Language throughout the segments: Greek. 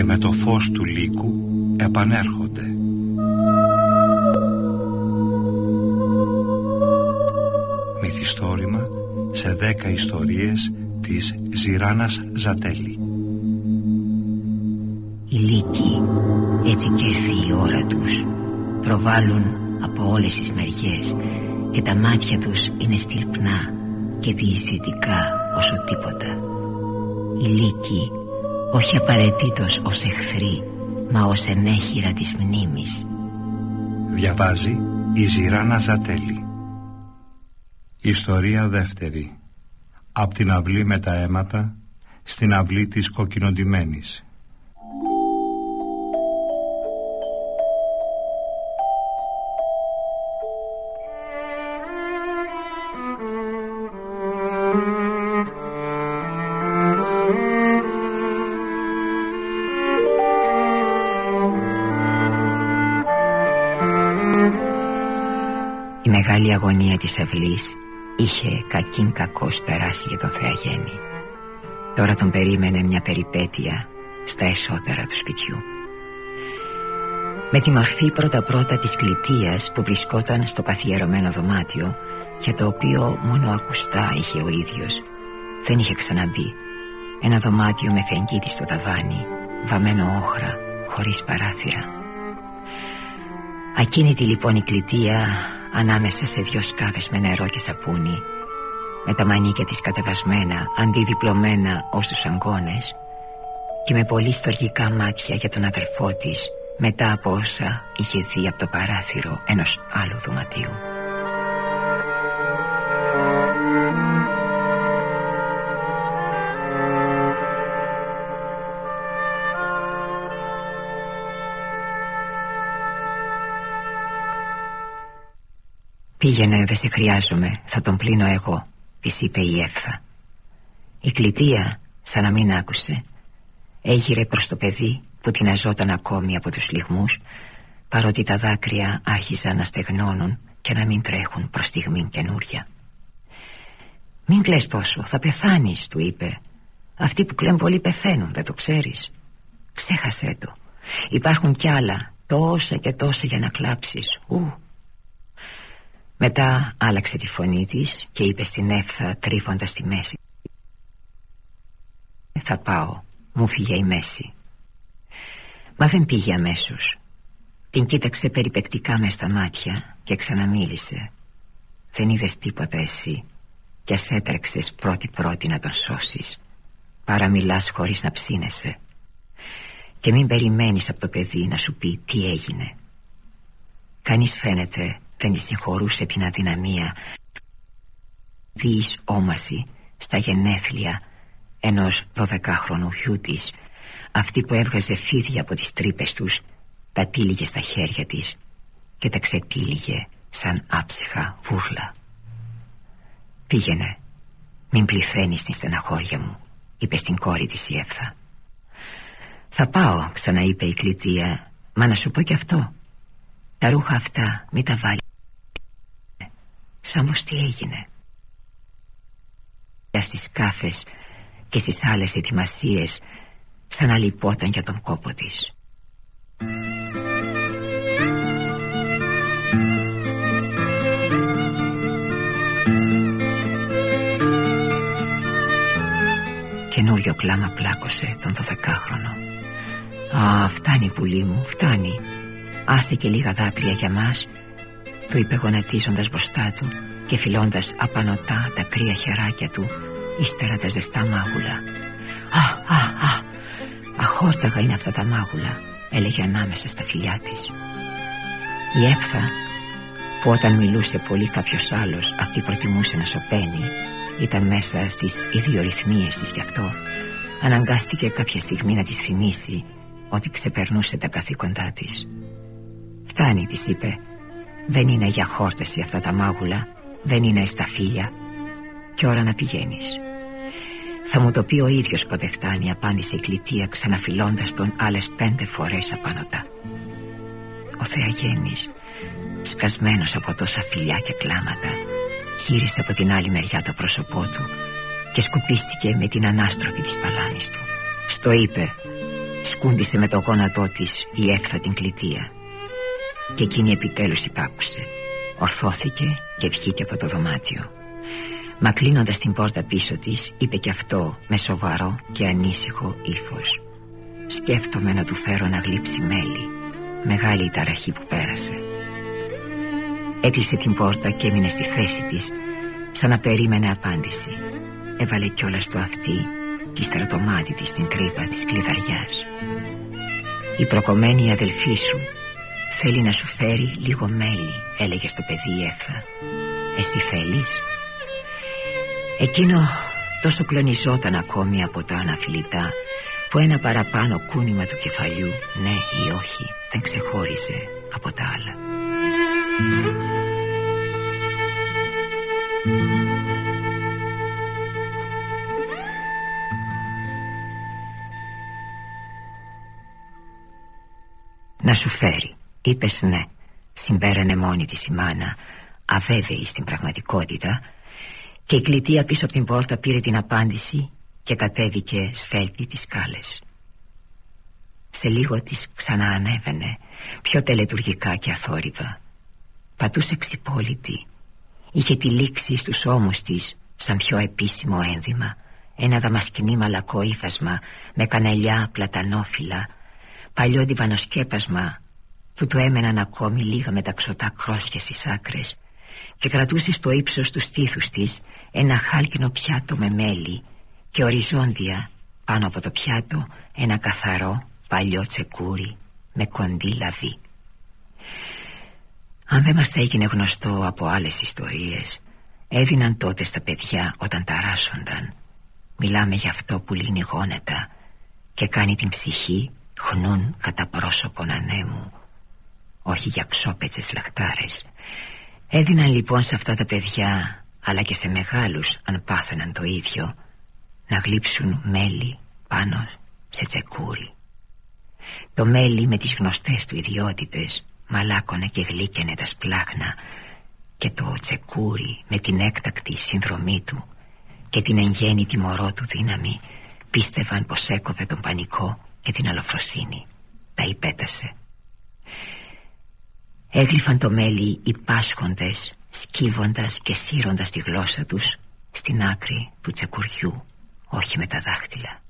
και με το φως του λύκου επανέρχονται. Μυθιστόρημα σε δέκα ιστορίες της Ζηράνας Ζατέλη. Οι λύκοι έτσι και ήρθε η ώρα τους προβάλλουν από όλες τις μεριές και τα μάτια τους είναι στυλπνά και διεισδυτικά όσο τίποτα. Οι λύκοι όχι απαραίτητος ως εχθροί μα ως ενέχειρα της μνήμης. Διαβάζει η Ζηράνα Ζατέλη. Ιστορία δεύτερη. Απ' την αυλή με τα αίματα στην αυλή της κοκκινοντημένης. Αγωνία της αυλής είχε κακήν κακός περάσει για τον Θεαγέννη. Τώρα τον περίμενε μια περιπέτεια στα εσώτερα του σπιτιού. Με τη μορφή πρώτα-πρώτα της κλητείας που βρισκόταν στο καθιερωμένο δωμάτιο για το οποίο μόνο ακουστά είχε ο ίδιος. Δεν είχε ξαναμπεί. Ένα δωμάτιο με θεγκίτη στο ταβάνι, βαμμένο όχρα, χωρίς παράθυρα. Ακίνητη λοιπόν η κλητεία ανάμεσα σε δυο σκάβες με νερό και σαπούνι με τα μανίκια της κατεβασμένα αντιδιπλωμένα ως τους αγκώνες και με πολύ στοργικά μάτια για τον αδερφό της μετά από όσα είχε δει από το παράθυρο ενός άλλου δωματίου. Πήγαινε δεν σε χρειάζομαι. Θα τον πλύνω εγώ Της είπε η Εύθα. Η κλητεία σαν να μην άκουσε Έγειρε προς το παιδί Που την αζόταν ακόμη από τους λιγμούς Παρότι τα δάκρυα άρχισαν να στεγνώνουν Και να μην τρέχουν προς στιγμήν καινούρια. Μην κλαις τόσο Θα πεθάνεις του είπε. Αυτοί που κλαίν πολύ πεθαίνουν δεν το ξέρεις Ξέχασέ το. Υπάρχουν κι άλλα Τόσα και τόσα για να κλάψεις. Ου μετά άλλαξε τη φωνή της και είπε στην έφθα τρίφοντας τη μέση. «Θα πάω, μου φύγε η μέση» Μα δεν πήγε αμέσως. Την κοίταξε περιπεκτικά μες στα μάτια και ξαναμίλησε. «Δεν είδες τίποτα εσύ κι ας έτρεξες πρώτη-πρώτη να τον σώσεις. Παρά μιλάς χωρίς να ψήνεσαι. Και μην περιμένεις από το παιδί να σου πει τι έγινε. Κανείς φαίνεται δεν συγχωρούσε την αδυναμία Δίης όμαση στα γενέθλια ενός δωδεκάχρονου γιού της. Αυτή που έβγαζε φίδια από τις τρύπες τους τα τύλιγε στα χέρια της και τα ξετύλιγε σαν άψυχα βούρλα. «Πήγαινε, μην πληθαίνεις την στεναχώρια μου» είπε στην κόρη της η Εύθα. «Θα πάω» ξαναείπε η κλητεία «Μα να σου πω κι αυτό. Τα ρούχα αυτά μην τα βάλεις Σαν πως τι έγινε. Στις κάφες και στις άλλες ετοιμασίες Σαν να λυπόταν για τον κόπο της. Καινούριο κλάμα πλάκωσε τον δωδεκάχρονο. «Α, φτάνει πουλί μου, φτάνει. Άστε και λίγα δάκρυα για μας του είπε γονατίζοντας μπροστά του και φιλώντας απανοτά τα κρύα χεράκια του ύστερα τα ζεστά μάγουλα. «Α, α, α, αχόρταγα είναι αυτά τα μάγουλα» έλεγε ανάμεσα στα φιλιά της. Η Έφθα που όταν μιλούσε πολύ κάποιος άλλος αυτή προτιμούσε να σωπαίνει ήταν μέσα στις ιδιορυθμίες της κι αυτό αναγκάστηκε κάποια στιγμή να της θυμίσει ότι ξεπερνούσε τα καθήκοντά της. «Φτάνει» της είπε δεν είναι για χόρταση αυτά τα μάγουλα. Δεν είναι φίλια Και ώρα να πηγαίνεις. Θα μου το πει ο ίδιος πότε φτάνει Απάντησε η κλητεία ξαναφυλώντας τον Άλλες πέντε φορές απάνωτα. Ο Θεαγέννης Σκασμένος από τόσα φιλιά και κλάματα Γύρισε από την άλλη μεριά το πρόσωπό του Και σκουπίστηκε με την ανάστροφη της παλάνης του. Στο είπε Σκούντισε με το γόνατό της η έφθα την κλητεία Και εκείνη επιτέλους υπάκουσε. Ορθώθηκε και βγήκε από το δωμάτιο. Μα κλείνοντας την πόρτα πίσω της Είπε και αυτό με σοβαρό και ανήσυχο ύφος. Σκέφτομαι να του φέρω να γλύψει μέλι. Μεγάλη η ταραχή που πέρασε Έκλεισε την πόρτα και έμεινε στη θέση της Σαν να περίμενε απάντηση. Έβαλε κιόλας το αυτί Και ύστερα το μάτι της στην τρύπα της κλειδαριάς. Η προκομμένη αδελφή σου Θέλει να σου φέρει λίγο μέλι Έλεγε στο παιδί η Έφα. Εσύ θέλεις; Εκείνο τόσο κλονιζόταν ακόμη από τα αναφιλητά που ένα παραπάνω κούνημα του κεφαλιού ναι ή όχι δεν ξεχώριζε από τα άλλα. Να σου φέρει Είπες ναι. Συμπέρανε μόνη της η μάνα. Αβέβαιη στην πραγματικότητα. Και η κλητεία πίσω από την πόρτα πήρε την απάντηση Και κατέβηκε σφέλτη τις σκάλες. Σε λίγο της ξανά ανέβαινε Πιο τελετουργικά και αθόρυβα. Πατούσε ξυπόλυτη. Είχε τη λήξη στους ώμους της Σαν πιο επίσημο ένδυμα. Ένα δαμασκηνή μαλακό ύφασμα Με κανελιά πλατανόφυλλα. Παλιό διβανοσκέπασμα Που του έμεναν ακόμη λίγα μεταξωτά κρόσια στις άκρες Και κρατούσε στο ύψος τους στήθους της Ένα χάλκινο πιάτο με μέλι Και οριζόντια πάνω από το πιάτο Ένα καθαρό παλιό τσεκούρι Με κοντή λαβή. Αν δεν μας έγινε γνωστό από άλλες ιστορίες Έδιναν τότε στα παιδιά όταν ταράσσονταν. Μιλάμε για αυτό που λύνει γόνατα Και κάνει την ψυχή χνούν κατά πρόσωπον ανέμου Όχι για ξόπετσες λαχτάρες. Έδιναν λοιπόν σε αυτά τα παιδιά Αλλά και σε μεγάλους αν πάθαιναν το ίδιο Να γλύψουν μέλι πάνω σε τσεκούρι. Το μέλι με τις γνωστές του ιδιότητες μαλάκωνε και γλύκαινε τα σπλάχνα και το τσεκούρι με την έκτακτη συνδρομή του και την εγγέννητη μωρό του δύναμη πίστευαν πως έκοβε τον πανικό και την αλοφροσύνη. Τα υπέτασε έγλυφαν το μέλι οι πάσχοντες σκύβοντας και σύροντας τη γλώσσα τους στην άκρη του τσεκουριού όχι με τα δάχτυλα.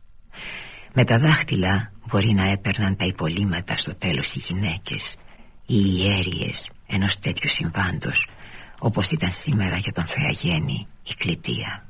Με τα δάχτυλα μπορεί να έπαιρναν τα υπολείμματα στο τέλος οι γυναίκες οι ιέριες ενός τέτοιου συμβάντος όπως ήταν σήμερα για τον Θεαγέννη η κλητεία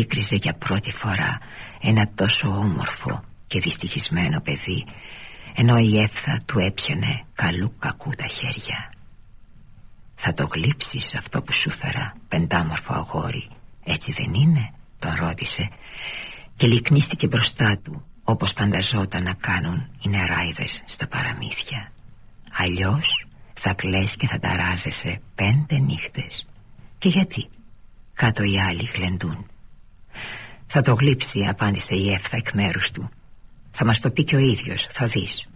Αντίκριζε για πρώτη φορά Ένα τόσο όμορφο και δυστυχισμένο παιδί Ενώ η έφθα του έπιανε καλού κακού τα χέρια. Θα το γλύψεις αυτό που σου φέρα Πεντάμορφο αγόρι Έτσι δεν είναι; Τον ρώτησε Και λυκνίστηκε μπροστά του Όπως φανταζόταν να κάνουν οι νεράιδες στα παραμύθια. Αλλιώς θα κλαις και θα ταράζεσαι πέντε νύχτες. Και γιατί; Κάτω οι άλλοι γλεντούν Θα το γλύψει απάντησε η έφθα εκ μέρους του. Θα μας το πει και ο ίδιος θα δεις.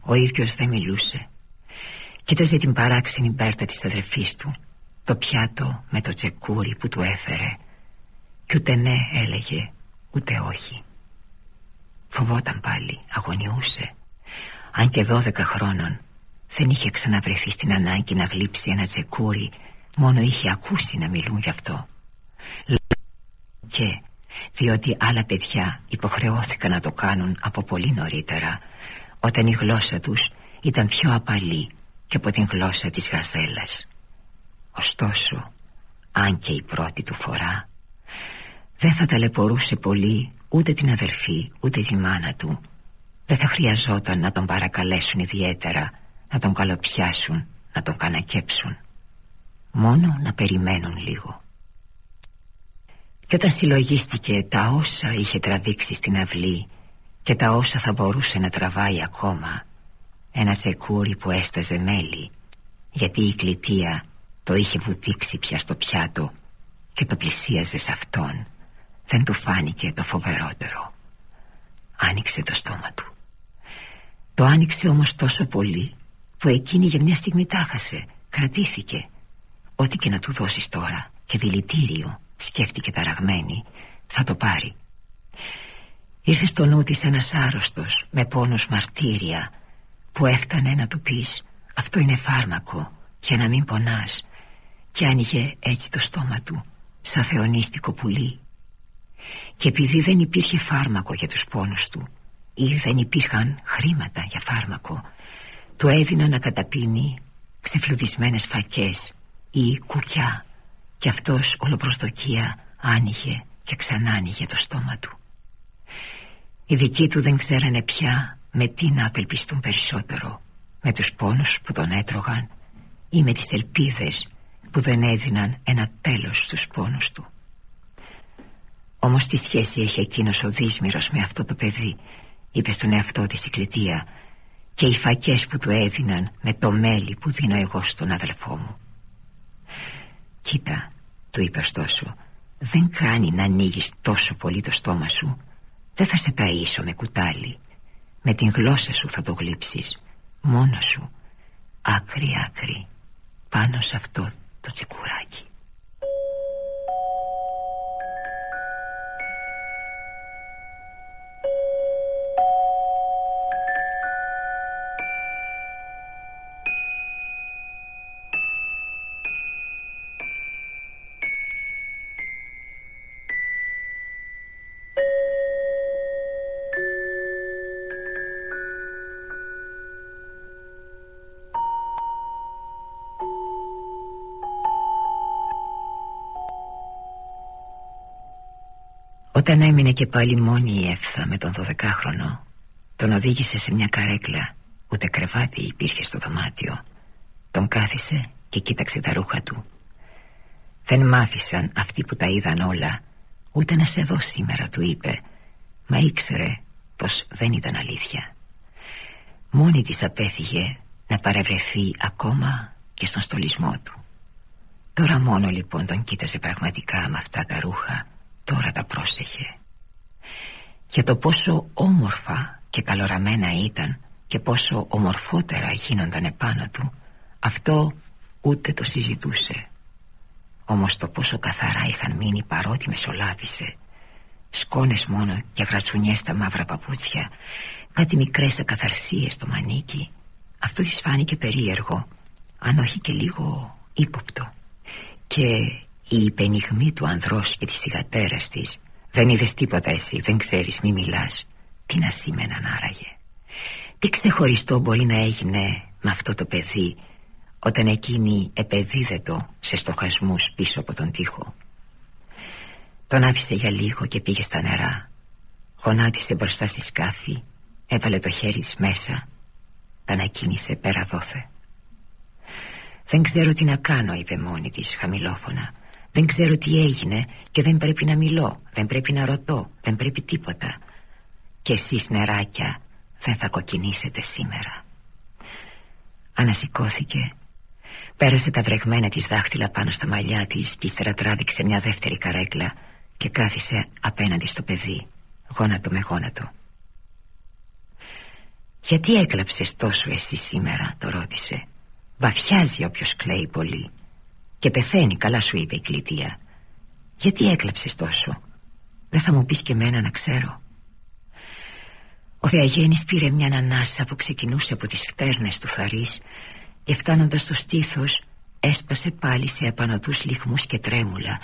Ο ίδιος δεν μιλούσε. Κοίταζε την παράξενη μπέρτα της αδερφής του Το πιάτο με το τσεκούρι που του έφερε. Κι ούτε ναι έλεγε ούτε όχι. Φοβόταν πάλι, αγωνιούσε. Αν και δώδεκα χρόνων δεν είχε ξαναβρεθεί στην ανάγκη να γλύψει ένα τσεκούρι Μόνο είχε ακούσει να μιλούν γι' αυτό. Και διότι άλλα παιδιά υποχρεώθηκαν να το κάνουν από πολύ νωρίτερα Όταν η γλώσσα τους ήταν πιο απαλή και από την γλώσσα της γαζέλας. Ωστόσο, αν και η πρώτη του φορά Δεν θα ταλαιπωρούσε πολύ ούτε την αδελφή ούτε τη μάνα του. Δεν θα χρειαζόταν να τον παρακαλέσουν ιδιαίτερα να τον καλοπιάσουν, να τον κανακέψουν. Μόνο να περιμένουν λίγο και όταν συλλογίστηκε τα όσα είχε τραβήξει στην αυλή και τα όσα θα μπορούσε να τραβάει ακόμα ένα τσεκούρι που έσταζε μέλι γιατί η κλητεία το είχε βουτήξει πια στο πιάτο και το πλησίαζε σε αυτόν δεν του φάνηκε το φοβερότερο. Άνοιξε το στόμα του. Το άνοιξε όμως τόσο πολύ που εκείνη για μια στιγμή τάχασε κρατήθηκε. Ό,τι και να του δώσεις τώρα και δηλητήριο σκέφτηκε ταραγμένη. Θα το πάρει. Ήρθε στο νου της ένας άρρωστος με πόνος μαρτύρια που έφτανε να του πεις αυτό είναι φάρμακο για να μην πονάς και άνοιγε έτσι το στόμα του σαν θεονίστικο πουλί. Και επειδή δεν υπήρχε φάρμακο για τους πόνους του ή δεν υπήρχαν χρήματα για φάρμακο του έδιναν να καταπίνει ξεφλουδισμένες φακές ή κουκιά και αυτός ολοπροσδοκία άνοιγε και ξανά άνοιγε το στόμα του. Οι δικοί του δεν ξέρανε πια με τι να απελπιστούν περισσότερο Με τους πόνους που τον έτρωγαν Ή με τις ελπίδες που δεν έδιναν ένα τέλος στους πόνους του. Όμως τι σχέση έχει εκείνος ο δύσμυρος με αυτό το παιδί Είπε στον εαυτό της η κλητεία Και οι φακές που του έδιναν με το μέλι που δίνω εγώ στον αδελφό μου Κοίτα, του είπε ωστόσο Δεν κάνει να ανοίγεις τόσο πολύ το στόμα σου. Δεν θα σε ταΐσω με κουτάλι. Με την γλώσσα σου θα το γλύψεις. Μόνος σου. Άκρη άκρη Πάνω σε αυτό το τσικουράκι Όταν έμεινε και πάλι μόνη η Εύθα με τον 12χρονο Τον οδήγησε σε μια καρέκλα. Ούτε κρεβάτι υπήρχε στο δωμάτιο. Τον κάθισε και κοίταξε τα ρούχα του. Δεν μάθησαν αυτοί που τα είδαν όλα Ούτε να σε δω σήμερα του είπε. Μα ήξερε πως δεν ήταν αλήθεια. Μόνη της απέφυγε να παρευρεθεί ακόμα και στον στολισμό του. Τώρα μόνο λοιπόν τον κοίταζε πραγματικά με αυτά τα ρούχα τώρα τα πρόσεχε. Για το πόσο όμορφα και καλοραμένα ήταν και πόσο ομορφότερα γίνονταν επάνω του αυτό ούτε το συζητούσε. Όμως το πόσο καθαρά είχαν μείνει παρότι μεσολάβησε σκόνες μόνο και γρατσουνιές στα μαύρα παπούτσια κάτι μικρές ακαθαρσίες στο μανίκι αυτό της φάνηκε περίεργο αν όχι και λίγο ύποπτο. Και η υπενιγμή του ανδρός και της θυγατέρας της. Δεν είδες τίποτα εσύ, δεν ξέρεις, μη μιλάς Τι να σήμαιναν άραγε. Τι ξεχωριστό μπορεί να έγινε με αυτό το παιδί Όταν εκείνη επεδίδετο σε στοχασμούς πίσω από τον τοίχο. Τον άφησε για λίγο και πήγε στα νερά. Γονάτισε μπροστά στη σκάφη Έβαλε το χέρι της μέσα Τα ανακοίνησε πέρα δόθε. «Δεν ξέρω τι να κάνω» είπε μόνη της χαμηλόφωνα δεν ξέρω τι έγινε και δεν πρέπει να μιλώ Δεν πρέπει να ρωτώ Δεν πρέπει τίποτα. Και εσείς νεράκια δεν θα κοκκινήσετε σήμερα. Ανασηκώθηκε. Πέρασε τα βρεγμένα της δάχτυλα πάνω στα μαλλιά της Και ύστερα τράβηξε μια δεύτερη καρέκλα Και κάθισε απέναντι στο παιδί Γόνατο με γόνατο. «Γιατί έκλαψες τόσο εσύ σήμερα» το ρώτησε. «Βαθιάζει όποιος κλαίει πολύ» Και πεθαίνει καλά σου είπε η κλητεία. Γιατί έκλαψες τόσο; Δεν θα μου πεις και μένα να ξέρω. Ο Θεαγέννης πήρε μια ανάσα που ξεκινούσε από τις φτέρνες του Θαρής Και φτάνοντας στο στήθος Έσπασε πάλι σε απανοτούς λιχμούς και τρέμουλα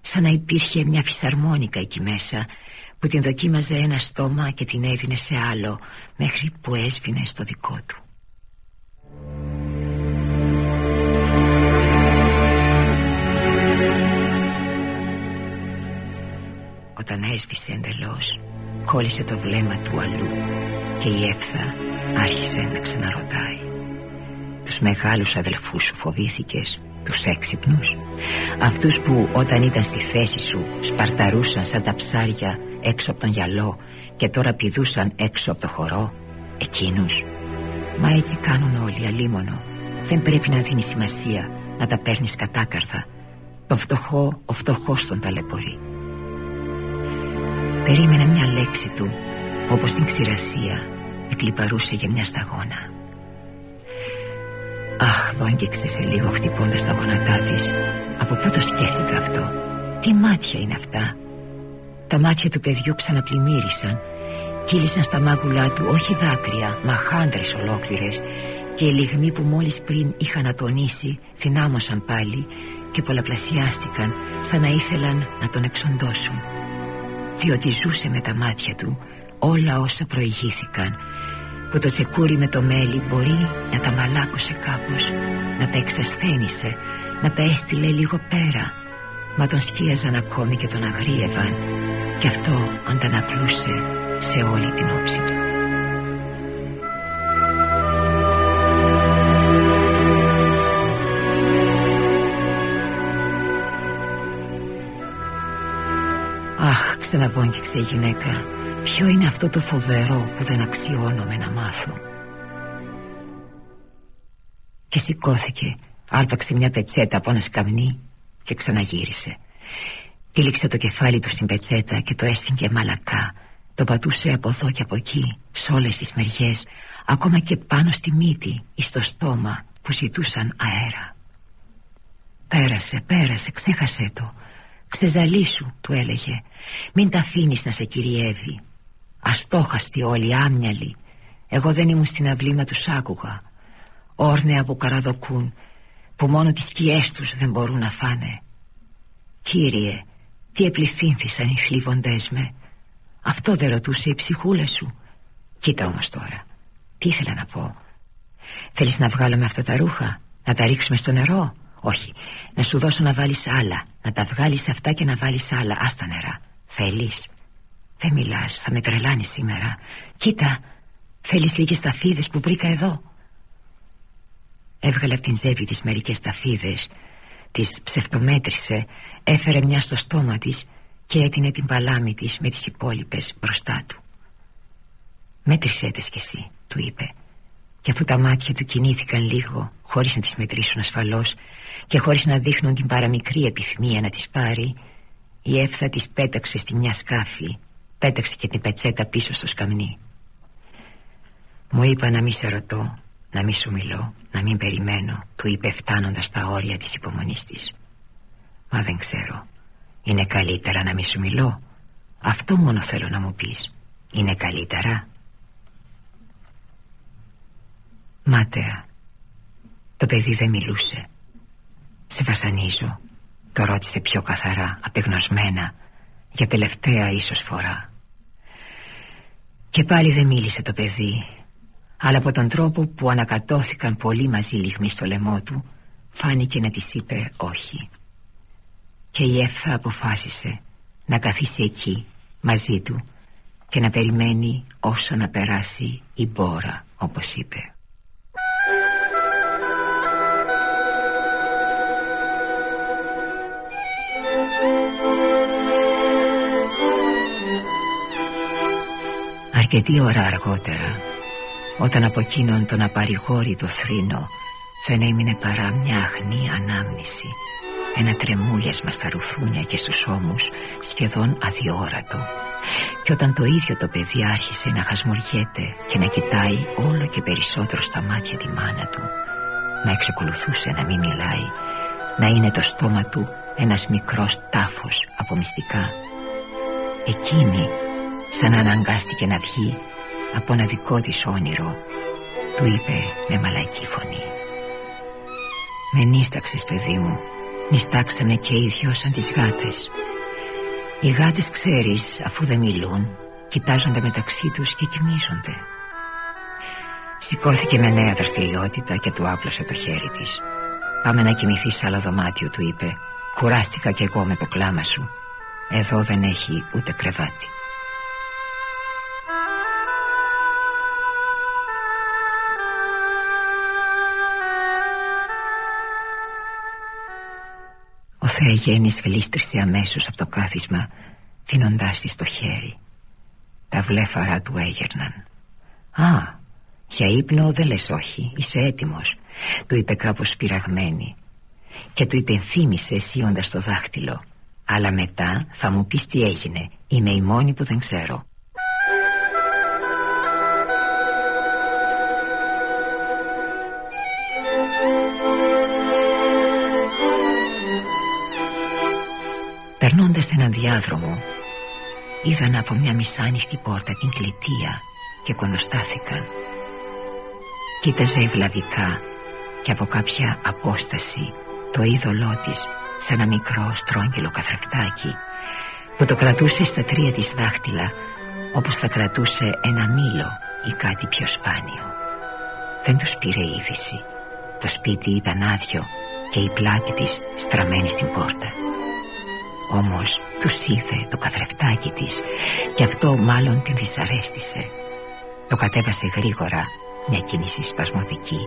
Σαν να υπήρχε μια φυσαρμόνικα εκεί μέσα Που την δοκίμαζε ένα στόμα και την έδινε σε άλλο Μέχρι που έσβηνε στο δικό του Όταν έσβησε εντελώς Κόλλησε το βλέμμα του αλλού Και η Εύθα άρχισε να ξαναρωτάει. Τους μεγάλους αδελφούς σου φοβήθηκες Τους έξυπνους; Αυτούς που όταν ήταν στη θέση σου Σπαρταρούσαν σαν τα ψάρια έξω από τον γυαλό Και τώρα πηδούσαν έξω από το χορό; Εκείνους; Μα έτσι κάνουν όλοι αλίμονο. Δεν πρέπει να δίνει σημασία Να τα παίρνεις κατάκαρθα. Το φτωχό, ο φτωχός τον ταλαιπωρεί Περίμενε μια λέξη του Όπως την ξηρασία Εκλυπαρούσε για μια σταγόνα. Αχ, βόγγιξε σε λίγο χτυπώντας τα γόνατά της. Από πού το σκέφτηκα αυτό; Τι μάτια είναι αυτά; Τα μάτια του παιδιού ξαναπλημμύρισαν. Κύλησαν στα μάγουλά του όχι δάκρυα Μα χάντρες ολόκληρες. Και οι λιγμοί που μόλις πριν είχαν ατονίσει Θυνάμωσαν πάλι Και πολλαπλασιάστηκαν Σαν να ήθελαν να τον εξοντώσουν Διότι ζούσε με τα μάτια του Όλα όσα προηγήθηκαν. Που το τσεκούρι με το μέλι μπορεί να τα μαλάκωσε κάπως να τα εξασθένησε να τα έστειλε λίγο πέρα. Μα τον σκίαζαν ακόμη και τον αγρίευαν. Και αυτό αντανακλούσε σε όλη την όψη του ξαναβόγγιξε η γυναίκα. Ποιο είναι αυτό το φοβερό που δεν αξιώνομαι να μάθω. Και σηκώθηκε Άρπαξε μια πετσέτα από ένα σκαμνί Και ξαναγύρισε. Τύλιξε το κεφάλι του στην πετσέτα Και το έσφυγε μαλακά. Το πατούσε από εδώ και από εκεί Σε όλες τις μεριές Ακόμα και πάνω στη μύτη Ή στο στόμα που ζητούσαν αέρα. Πέρασε, πέρασε, ξέχασε το Ξεζαλίσου, του έλεγε. Μην τα αφήνεις να σε κυριεύει. Αστόχαστοι όλοι, άμυαλοι. Εγώ δεν ήμουν στην αυλή μα τους άκουγα. Όρνεα που καραδοκούν Που μόνο τις σκιές τους δεν μπορούν να φάνε. Κύριε Τι επληθύνθησαν οι θλίβοντές με. Αυτό δεν ρωτούσε η ψυχούλα σου. Κοίτα όμως τώρα. Τι ήθελα να πω. Θέλεις να βγάλουμε αυτά τα ρούχα Να τα ρίξουμε στο νερό; Όχι. Να σου δώσω να βάλεις άλλα. Να τα βγάλεις αυτά και να βάλεις άλλα. Άστα νερά. Θέλεις. Δεν μιλάς, θα με τρελάνει σήμερα. Κοίτα, θέλεις λίγες ταφίδες που βρήκα εδώ. Έβγαλε από την τσέπη της μερικές ταφίδες. Τις ψευτομέτρησε. Έφερε μια στο στόμα της Και έτεινε την παλάμη της με τις υπόλοιπες μπροστά του. Μέτρησέ τες κι εσύ, του είπε Και αφού τα μάτια του κινήθηκαν λίγο Χωρίς να τις μετρήσουν ασφαλώς Και χωρίς να δείχνουν την παραμικρή επιθυμία να τις πάρει Η έφθα της πέταξε στη μια σκάφη Πέταξε και την πετσέτα πίσω στο σκαμνί. Μου είπα να μη σε ρωτώ Να μη σου μιλώ Να μην περιμένω Του είπε φτάνοντας στα όρια της υπομονής της. Μα δεν ξέρω. Είναι καλύτερα να μη σου μιλώ. Αυτό μόνο θέλω να μου πεις. Είναι καλύτερα Μάταια. Το παιδί δεν μιλούσε. Σε βασανίζω. Το ρώτησε πιο καθαρά Απεγνωσμένα για τελευταία ίσως φορά. Και πάλι δεν μίλησε το παιδί Αλλά από τον τρόπο που ανακατώθηκαν πολύ μαζί λιγμοί στο λαιμό του Φάνηκε να της είπε όχι. Και η Εύθα αποφάσισε να καθίσει εκεί μαζί του Και να περιμένει όσο να περάσει η μπόρα όπως είπε Αρκετή ώρα αργότερα Όταν από εκείνον τον απαρηγόρητο θρήνο Δεν έμεινε παρά μια αχνή ανάμνηση Ένα τρεμούλιασμα στα ρουθούνια και στους ώμους Σχεδόν αδιόρατο Και όταν το ίδιο το παιδί άρχισε να χασμουριέται Και να κοιτάει όλο και περισσότερο στα μάτια τη μάνα του Να εξεκολουθούσε να μην μιλάει Να είναι το στόμα του ένας μικρός τάφος από μυστικά Εκείνη σαν να αναγκάστηκε να βγει από ένα δικό της όνειρο του είπε με μαλακή φωνή. «Με νίσταξες παιδί μου, νιστάξαμε και οι δυο σαν τις γάτες. Οι γάτες ξέρεις αφού δεν μιλούν, κοιτάζονται μεταξύ τους και κοιμίζονται. Σηκώθηκε με νέα δραστηριότητα και του άπλωσε το χέρι της. «Πάμε να κοιμηθεί σε άλλο δωμάτιο» του είπε. «Κουράστηκα κι εγώ με το κλάμα σου. Εδώ δεν έχει ούτε κρεβάτι» Θεαγέννης φελίστρησε αμέσως από το κάθισμα δίνοντάς της το χέρι. Τα βλέφαρα του έγερναν. «Α, για ύπνο δεν λες όχι, είσαι έτοιμος» Του είπε κάπως σπυραγμένη Και του υπενθύμησε αισίοντας το δάχτυλο. Αλλά μετά θα μου πεις τι έγινε Είμαι η μόνη που δεν ξέρω Περνώντας έναν διάδρομο Είδαν από μια μισάνοιχτη πόρτα την κλητεία Και κοντοστάθηκαν Κοίταζε ευλαβικά Και από κάποια απόσταση Το είδωλό της Σαν ένα μικρό στρόγγυλο καθρεφτάκι Που το κρατούσε στα τρία της δάχτυλα Όπως θα κρατούσε ένα μήλο Ή κάτι πιο σπάνιο. Δεν τους πήρε είδηση. Το σπίτι ήταν άδειο Και η πλάτη της στραμμένη στην πόρτα όμως τους είδε το καθρεφτάκι της Και αυτό μάλλον την δυσαρέστησε. Το κατέβασε γρήγορα Μια κίνηση σπασμωδική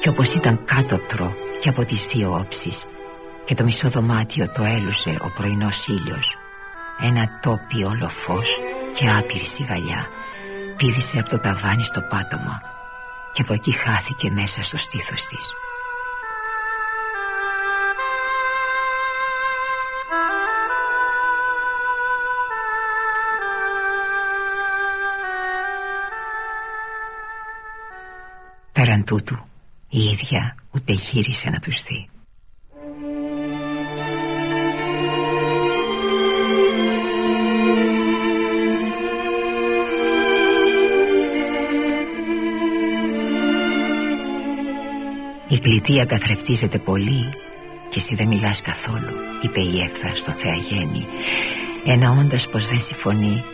Και όπως ήταν κάτωτρο Και από τις δύο όψεις Και το μισό δωμάτιο το έλουσε Ο πρωινός ήλιος. Ένα τόπι όλο φως Και άπειρη σιγαλιά Πήδησε από το ταβάνι στο πάτωμα Και από εκεί χάθηκε μέσα στο στήθος της τούτου. Η ίδια ούτε γύρισε να τους δει. Η κλητεία καθρεφτίζεται πολύ και εσύ δεν μιλάς καθόλου είπε η Εύθα στο Θεαγέννη εννοώντας πως δεν συμφωνεί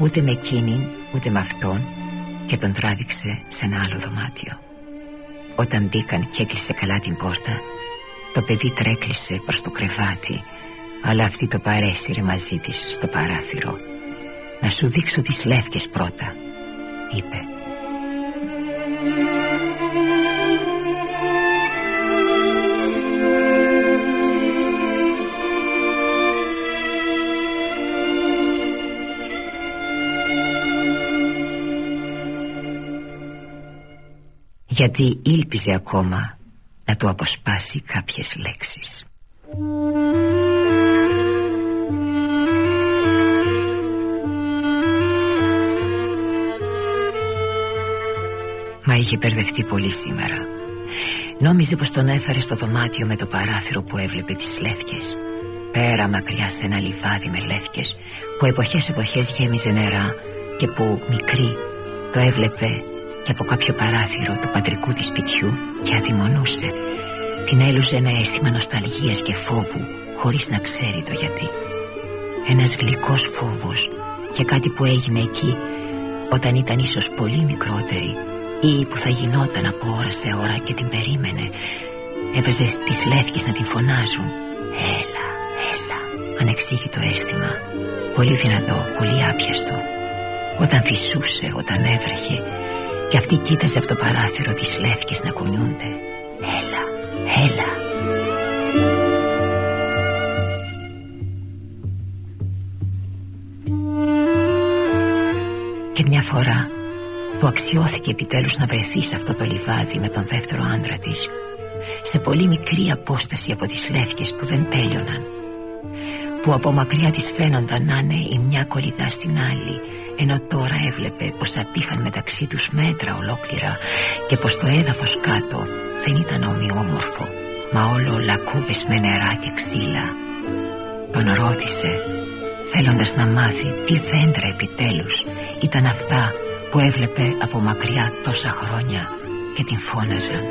ούτε με εκείνη ούτε με αυτόν και τον τράβηξε σε ένα άλλο δωμάτιο όταν μπήκαν και έκλεισε καλά την πόρτα Το παιδί τρέκλεισε προς το κρεβάτι Αλλά αυτή το παρέστηρε μαζί της στο παράθυρο. «Να σου δείξω τις λεύκες πρώτα» είπε γιατί ήλπιζε ακόμα να του αποσπάσει κάποιες λέξεις. Μα είχε μπερδευτεί πολύ σήμερα. Νόμιζε πως τον έφερε στο δωμάτιο με το παράθυρο που έβλεπε τις λεύκες. Πέρα μακριά σε ένα λιβάδι με λεύκες που εποχές εποχές γέμιζε νερά και που μικρή το έβλεπε και από κάποιο παράθυρο του πατρικού της σπιτιού και αδειμονούσε την έλουζε ένα αίσθημα νοσταλγίας και φόβου χωρίς να ξέρει το γιατί. Ένας γλυκός φόβος για κάτι που έγινε εκεί όταν ήταν ίσως πολύ μικρότερη ή που θα γινόταν από ώρα σε ώρα και την περίμενε έβαζε τις λεύκες να την φωνάζουν. Έλα, έλα ανεξήγητο αίσθημα πολύ δυνατό, πολύ άπιαστο. Όταν φυσούσε, όταν έβρεχε και αυτή κοίταζε από το παράθυρο τις λεύκες να κουνιούνται. Έλα, έλα. Και μια φορά που αξιώθηκε επιτέλους να βρεθεί σε αυτό το λιβάδι με τον δεύτερο άντρα της σε πολύ μικρή απόσταση από τις λεύκες που δεν τέλειωναν που από μακριά της φαίνονταν να είναι η μια κολλητά στην άλλη ενώ τώρα έβλεπε πως απήχαν μεταξύ τους μέτρα ολόκληρα και πως το έδαφος κάτω δεν ήταν ομοιόμορφο μα όλο λακκούβες με νερά και ξύλα. Τον ρώτησε θέλοντας να μάθει τι δέντρα επιτέλους ήταν αυτά που έβλεπε από μακριά τόσα χρόνια και την φώναζαν.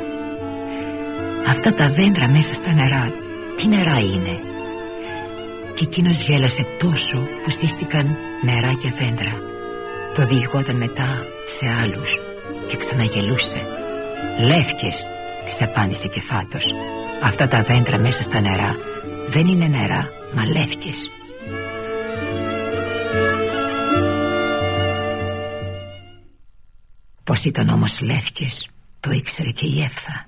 Αυτά τα δέντρα μέσα στα νερά τι νερά είναι και εκείνος γέλασε τόσο που στήστηκαν νερά και δέντρα. Το διηγόταν μετά σε άλλους και ξαναγελούσε. Λεύκες της απάντησε και φάτος Αυτά τα δέντρα μέσα στα νερά δεν είναι νερά μα λεύκες. Πως ήταν όμως λεύκες το ήξερε και η Εύθα.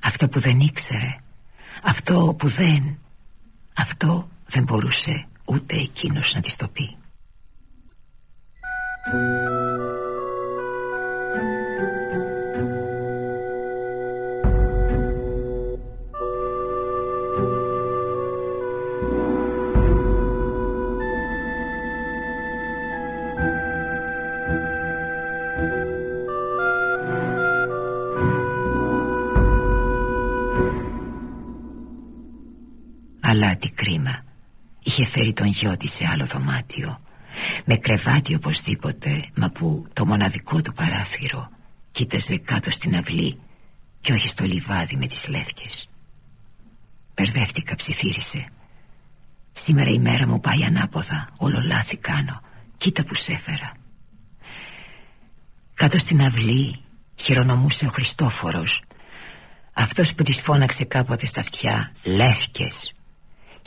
Αυτό που δεν ήξερε Αυτό που δεν Αυτό δεν μπορούσε ούτε εκείνος να της το πει. Αλλά τι κρίμα. Είχε φέρει τον γιο της σε άλλο δωμάτιο. Με κρεβάτι οπωσδήποτε Μα που το μοναδικό του παράθυρο Κοίταζε κάτω στην αυλή Και όχι στο λιβάδι με τις λεύκες. Περδεύτηκα ψιθύρισε. Σήμερα η μέρα μου πάει ανάποδα Όλο λάθη κάνω. Κοίτα που σέφερα Κάτω στην αυλή χειρονομούσε ο Χριστόφορος. Αυτός που της φώναξε κάποτε στα αυτιά Λεύκες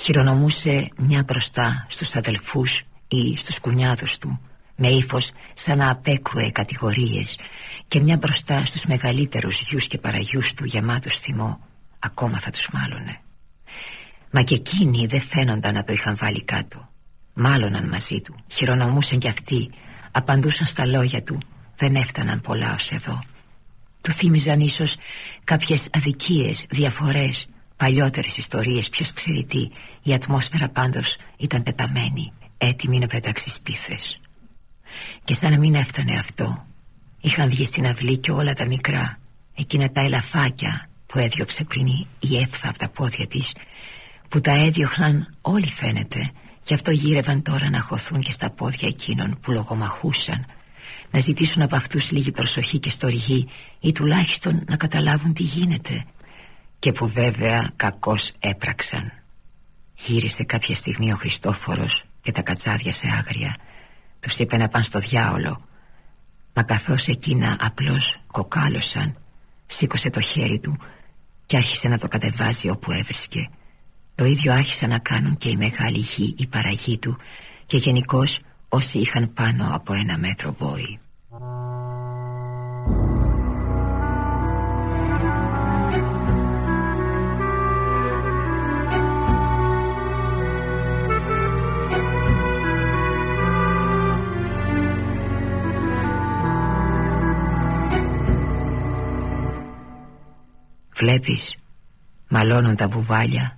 Χειρονομούσε μια μπροστά στους αδελφούς ή στους κουνιάδους του Με ύφος σαν να απέκρουε κατηγορίες Και μια μπροστά στους μεγαλύτερους γιους και παραγιούς του γεμάτος θυμό Ακόμα θα τους μάλωνε. Μα και εκείνοι δεν φαίνονταν να το είχαν βάλει κάτω. Μάλωναν μαζί του Χειρονομούσαν κι αυτοί Απαντούσαν στα λόγια του Δεν έφταναν πολλά ως εδώ. Του θύμιζαν ίσως κάποιες αδικίες, διαφορές Παλιότερες ιστορίες, ποιος ξέρει τι. Η ατμόσφαιρα πάντως ήταν πεταμένη Έτοιμη να πετάξει σπίθες. Και σαν να μην έφτανε αυτό Είχαν βγει στην αυλή και όλα τα μικρά Εκείνα τα ελαφάκια που έδιωξε πριν η έφθα από τα πόδια της Που τα έδιωχναν όλοι φαίνεται Γι' αυτό γύρευαν τώρα να χωθούν και στα πόδια εκείνων που λογομαχούσαν Να ζητήσουν από αυτούς λίγη προσοχή και στοργή Ή τουλάχιστον να καταλάβουν τι γίνεται Και που βέβαια κακώς έπραξαν. Γύρισε κάποια στιγμή ο Χριστόφορος και τα κατσάδια σε άγρια. Τους είπε να πάνε στο διάολο. Μα καθώς εκείνα απλώς κοκάλωσαν Σήκωσε το χέρι του και άρχισε να το κατεβάζει όπου έβρισκε. Το ίδιο άρχισαν να κάνουν και οι μεγάλοι γη η παραγή του και γενικώς όσοι είχαν πάνω από ένα μέτρο βόη. Βλέπεις, μαλώνουν τα βουβάλια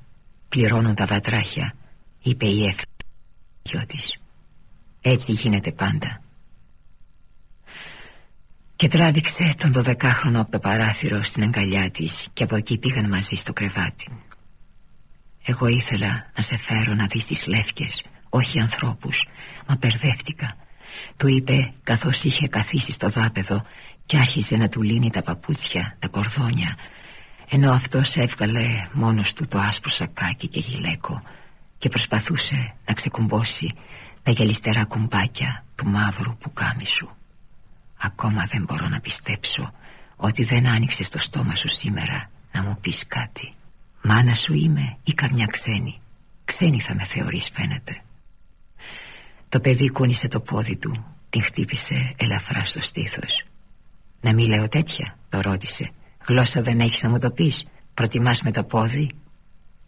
πληρώνουν τα βατράχια είπε η ευθύγιο της έτσι γίνεται πάντα. Και τράβηξε τον δωδεκάχρονο από το παράθυρο στην αγκαλιά της και από εκεί πήγαν μαζί στο κρεβάτι. Εγώ ήθελα να σε φέρω να δεις τις λεύκες όχι ανθρώπους μα περδεύτηκα του είπε καθώς είχε καθίσει στο δάπεδο και άρχισε να του λύνει τα παπούτσια, τα κορδόνια ενώ αυτός έβγαλε μόνος του το άσπρο σακάκι και γυλαίκο και προσπαθούσε να ξεκουμπώσει τα γελιστερά κουμπάκια του μαύρου πουκάμισου. Ακόμα δεν μπορώ να πιστέψω ότι δεν άνοιξε το στόμα σου σήμερα να μου πεις κάτι. Μάνα σου είμαι ή καμιά ξένη. Ξένη θα με θεωρείς φαίνεται. Το παιδί κούνησε το πόδι του Την χτύπησε ελαφρά στο στήθος. Να μην λέω τέτοια το ρώτησε Γλώσσα δεν έχεις να μου το πεις. Προτιμάς με το πόδι.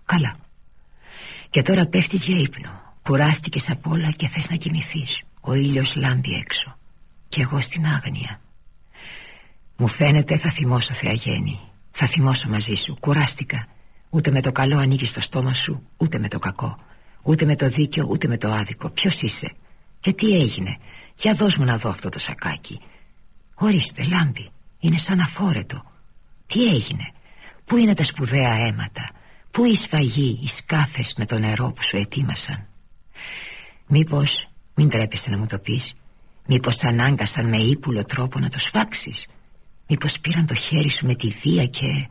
Καλά. Και τώρα πέφτεις για ύπνο. Κουράστηκες απ' όλα και θες να κοιμηθείς. Ο ήλιος λάμπει έξω. Και εγώ στην άγνοια. Μου φαίνεται θα θυμώσω Θεαγέννη Θα θυμώσω μαζί σου. Κουράστηκα. Ούτε με το καλό ανοίγει το στόμα σου Ούτε με το κακό. Ούτε με το δίκαιο ούτε με το άδικο. Ποιος είσαι; Και τι έγινε; Για δώσ' μου να δω αυτό το σακάκι. Ορίστε λάμπει. Είναι σαν αφόρετο τι έγινε; Πού είναι τα σπουδαία αίματα; Πού η σφαγή, οι σκάφες με το νερό που σου ετοίμασαν; Μήπως Μην τρέπεσαι να μου το πεις Μήπως ανάγκασαν με ύπουλο τρόπο να το σφάξεις Μήπως πήραν το χέρι σου με τη βία και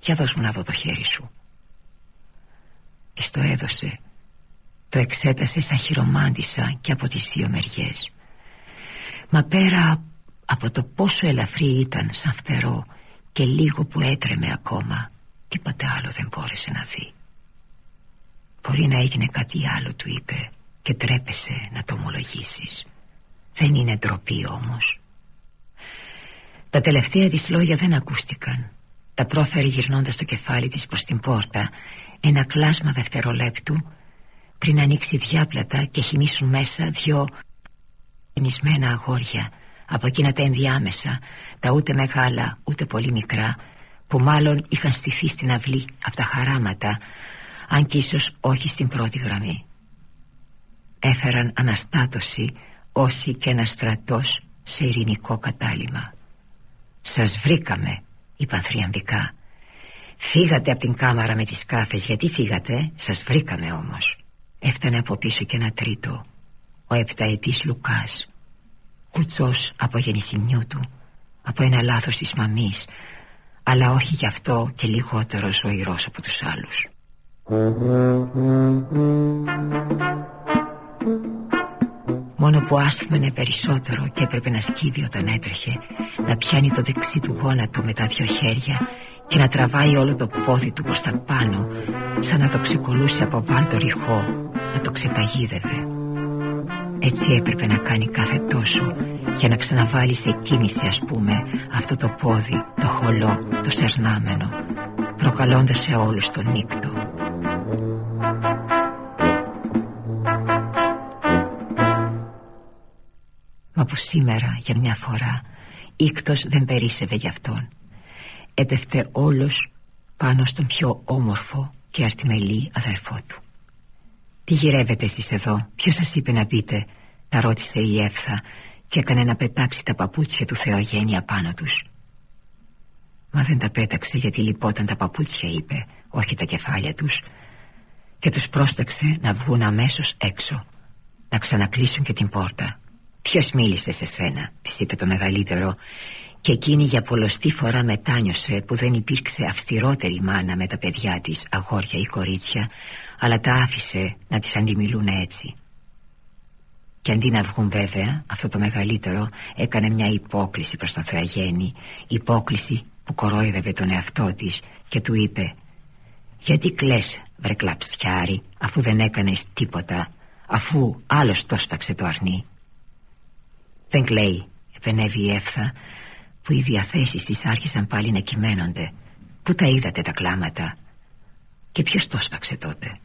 Για δώσ' μου να δω το χέρι σου. Της το έδωσε Το εξέτασε σαν χειρομάντισα και από τις δύο μεριές. Μα πέρα από το πόσο ελαφρύ ήταν σαν φτερό και λίγο που έτρεμε ακόμα τίποτα άλλο δεν μπόρεσε να δει. Μπορεί να έγινε κάτι άλλο του είπε και τρέπεσε να το ομολογήσεις. Δεν είναι ντροπή όμως. Τα τελευταία της λόγια δεν ακούστηκαν. Τα πρόφερε γυρνώντας το κεφάλι της προς την πόρτα Ένα κλάσμα δευτερολέπτου Πριν ανοίξει διάπλατα και χυμίσουν μέσα δυο γεννισμένα αγόρια από εκείνα τα ενδιάμεσα τα ούτε μεγάλα ούτε πολύ μικρά που μάλλον είχαν στηθεί στην αυλή από τα χαράματα αν και ίσως όχι στην πρώτη γραμμή. Έφεραν αναστάτωση όσοι και ένας στρατός σε ειρηνικό κατάλημα. «Σας βρήκαμε» είπαν θριαμβικά. Φύγατε από την κάμαρα με τις κάφες Γιατί φύγατε; Σας βρήκαμε όμως Έφτανε από πίσω και ένα τρίτο Ο επταετής Λουκάς Κουτσός από γεννησιμιού του Από ένα λάθος της μαμής Αλλά όχι γι' αυτό και λιγότερος ζωηρός από τους άλλους. Μόνο που άσθμενε περισσότερο και έπρεπε να σκύβει όταν έτρεχε Να πιάνει το δεξί του γόνατο με τα δυο χέρια Και να τραβάει όλο το πόδι του προς τα πάνω Σαν να το ξεκολούσε από βάλτο ρηχό Να το ξεπαγίδευε Έτσι έπρεπε να κάνει κάθε τόσο Για να ξαναβάλει σε κίνηση ας πούμε Αυτό το πόδι, το χολό, το σερνάμενο Προκαλώντας σε όλους τον νύκτο. Μα που σήμερα για μια φορά Ήκτος δεν περίσευε γι' αυτόν. Έπεφτε όλος πάνω στον πιο όμορφο και αρτιμελή αδερφό του «Τι γυρεύετε εσείς εδώ, ποιος σας είπε να πείτε» τα ρώτησε η Εύθα και έκανε να πετάξει τα παπούτσια του Θεογένεια πάνω τους. Μα δεν τα πέταξε γιατί λυπόταν τα παπούτσια είπε, όχι τα κεφάλια τους και τους πρόσταξε να βγουν αμέσως έξω να ξανακλείσουν και την πόρτα. Ποιος μίλησε σε σένα, της είπε το μεγαλύτερο, και εκείνη για πολλωστή φορά μετάνιωσε που δεν υπήρξε αυστηρότερη μάνα με τα παιδιά της, αγόρια ή κορίτσια, αλλά τα άφησε να τις αντιμιλούν έτσι. Και αντί να βγουν βέβαια, αυτό το μεγαλύτερο έκανε μια υπόκληση προς τον Θεαγέννη, υπόκληση που κορόιδευε τον εαυτό της και του είπε «Γιατί κλαις βρε κλαψιάρι αφού δεν έκανες τίποτα, αφού άλλος το το αρνί» Δεν κλαίει, επενεύει η Εύθα που οι διαθέσεις της άρχισαν πάλι να κυμαίνονται. Πού τα είδατε τα κλάματα και ποιος το σφαξε τότε.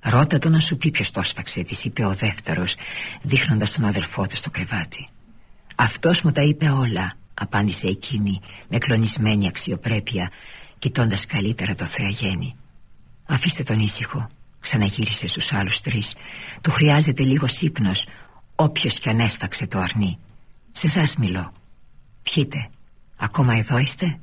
Ρώτα το να σου πει ποιος το σφαξε, της είπε ο δεύτερος δείχνοντας τον αδελφό του στο κρεβάτι. Αυτός μου τα είπε όλα, απάντησε εκείνη με κλονισμένη αξιοπρέπεια κοιτώντας καλύτερα το Θεαγέννη. Αφήστε τον ήσυχο, ξαναγύρισε στους άλλους τρεις. Του χρειάζεται λίγος ύπνος Όποιος κι αν έσφαξε το αρνί Σε εσάς μιλώ Πιείτε Ακόμα εδώ είστε;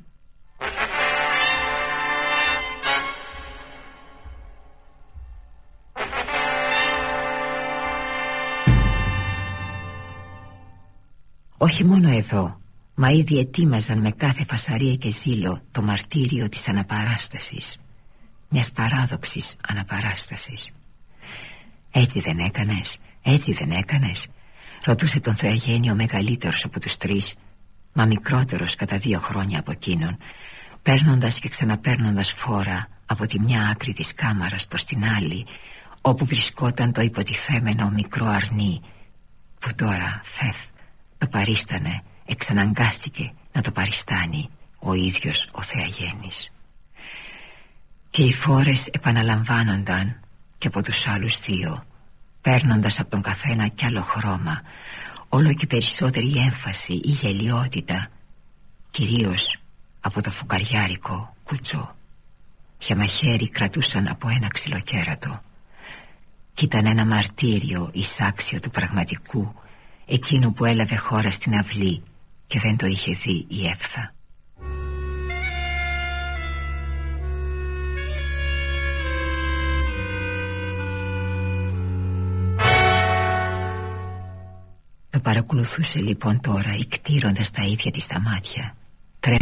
Όχι μόνο εδώ Μα ήδη ετοίμαζαν με κάθε φασαρία και ζήλο Το μαρτύριο της αναπαράστασης. Μιας παράδοξης αναπαράστασης. Έτσι δεν έκανες έτσι δεν έκανες. Ρωτούσε τον Θεαγένιο μεγαλύτερος από τους τρεις Μα μικρότερος κατά δύο χρόνια από εκείνον Παίρνοντας και ξαναπέρνοντας φόρα Από τη μια άκρη της κάμαρας προς την άλλη Όπου βρισκόταν το υποτιθέμενο μικρό αρνί Που τώρα φεφ το παρίστανε Εξαναγκάστηκε να το παριστάνει Ο ίδιος ο Θεαγέννης Και οι φόρες επαναλαμβάνονταν Και από τους άλλους δύο παίρνοντας από τον καθένα κι άλλο χρώμα όλο και περισσότερη έμφαση ή γελιότητα κυρίως από το φουκαριάρικο κουτσό. Για μαχαίρι κρατούσαν από ένα ξυλοκέρατο. Κι ήταν ένα μαρτύριο εισάξιο του πραγματικού εκείνου που έλαβε χώρα στην αυλή και δεν το είχε δει η έφθα Το παρακολουθούσε λοιπόν τώρα εκτήροντας τα ίδια της τα μάτια. Τρέ...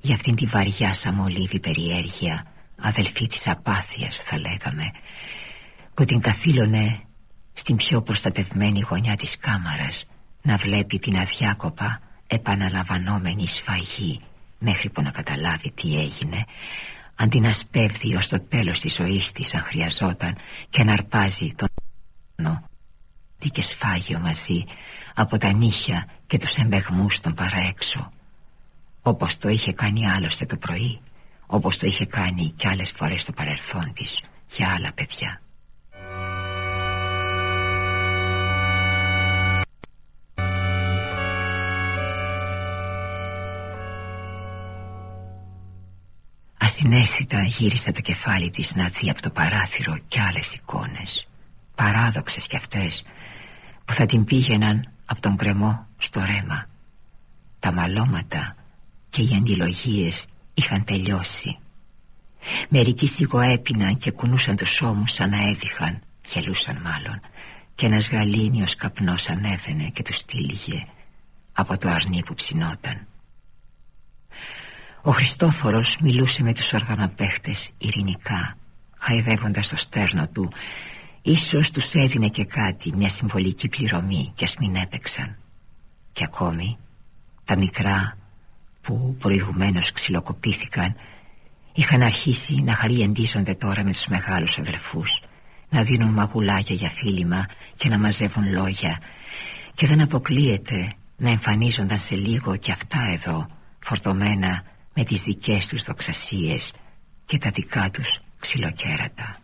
Για αυτήν τη βαριά σαμολίδη περιέργεια Αδελφή της απάθειας θα λέγαμε Που την καθήλωνε στην πιο προστατευμένη γωνιά της κάμαρας Να βλέπει την αδιάκοπα επαναλαμβανόμενη σφαγή Μέχρι που να καταλάβει τι έγινε Αντί να σπέβδει ως το τέλος της ζωής της αν χρειαζόταν Και να αρπάζει τον και σφάγιο μαζί από τα νύχια και τους εμπεγμούς των παραέξω. Όπως το είχε κάνει άλλωστε το πρωί όπως το είχε κάνει κι άλλες φορές στο παρελθόν της για άλλα παιδιά Ασυναίσθητα γύρισε το κεφάλι της να δει από το παράθυρο κι άλλες εικόνες Παράδοξες κι αυτές που θα την πήγαιναν από τον κρεμό στο ρέμα. Τα μαλώματα και οι αντιλογίες είχαν τελειώσει. Μερικοί σιγοέπιναν και κουνούσαν τους ώμους σαν να έδιχαν Γελούσαν μάλλον Και ένας γαλήνιος καπνός ανέβαινε και τους τύλιγε Από το αρνί που ψινόταν Ο Χριστόφορος μιλούσε με τους οργανοπαίχτες ειρηνικά Χαϊδεύοντας το στέρνο του. Ίσως τους έδινε και κάτι Μια συμβολική πληρωμή Και ας μην έπαιξαν. Και ακόμη τα μικρά που προηγουμένως ξυλοκοπήθηκαν είχαν αρχίσει να χαριεντίζονται τώρα με τους μεγάλους αδερφούς να δίνουν μαγουλάκια για φίλημα και να μαζεύουν λόγια. Και δεν αποκλείεται να εμφανίζονταν σε λίγο και αυτά εδώ φορτωμένα με τις δικές τους δοξασίες και τα δικά τους ξυλοκέρατα.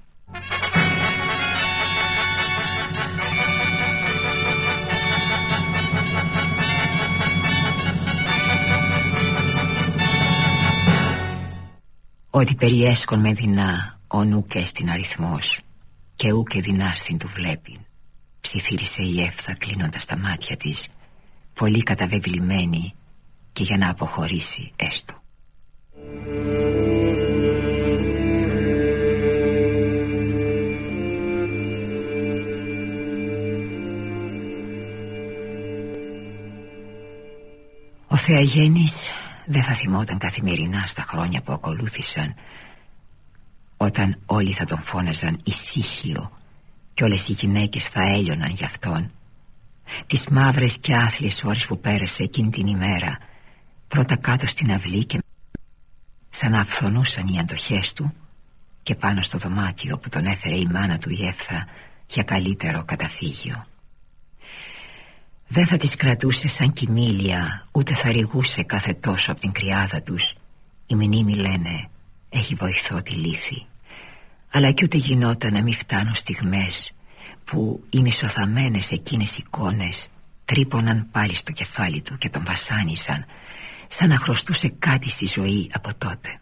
Ότι περιέσκον με δεινά ο νουκέ στην αριθμός και ούκε στην του βλέπει ψιθύρισε η έφθα κλείνοντας τα μάτια της πολύ καταβεβλημένη και για να αποχωρήσει έστω Ο Θεαγέννης δεν θα θυμόταν καθημερινά στα χρόνια που ακολούθησαν όταν όλοι θα τον φώναζαν ησύχιο και όλες οι γυναίκες θα έλειωναν γι' αυτόν. Τις μαύρες και άθλιες ώρες που πέρασε εκείνη την ημέρα πρώτα κάτω στην αυλή και σαν να αυθονούσαν οι αντοχές του και πάνω στο δωμάτιο που τον έφερε η μάνα του η Εύθα για καλύτερο καταφύγιο. Δεν θα τις κρατούσε σαν κοιμήλια Ούτε θα ρηγούσε κάθε τόσο από την κρυάδα τους. Οι μνήμοι λένε Έχει βοηθό τη λύθη Αλλά κι ούτε γινόταν να μην φτάνουν στιγμές Που οι μισοθαμένες εκείνες εικόνες Τρύπωναν πάλι στο κεφάλι του Και τον βασάνισαν Σαν να χρωστούσε κάτι στη ζωή από τότε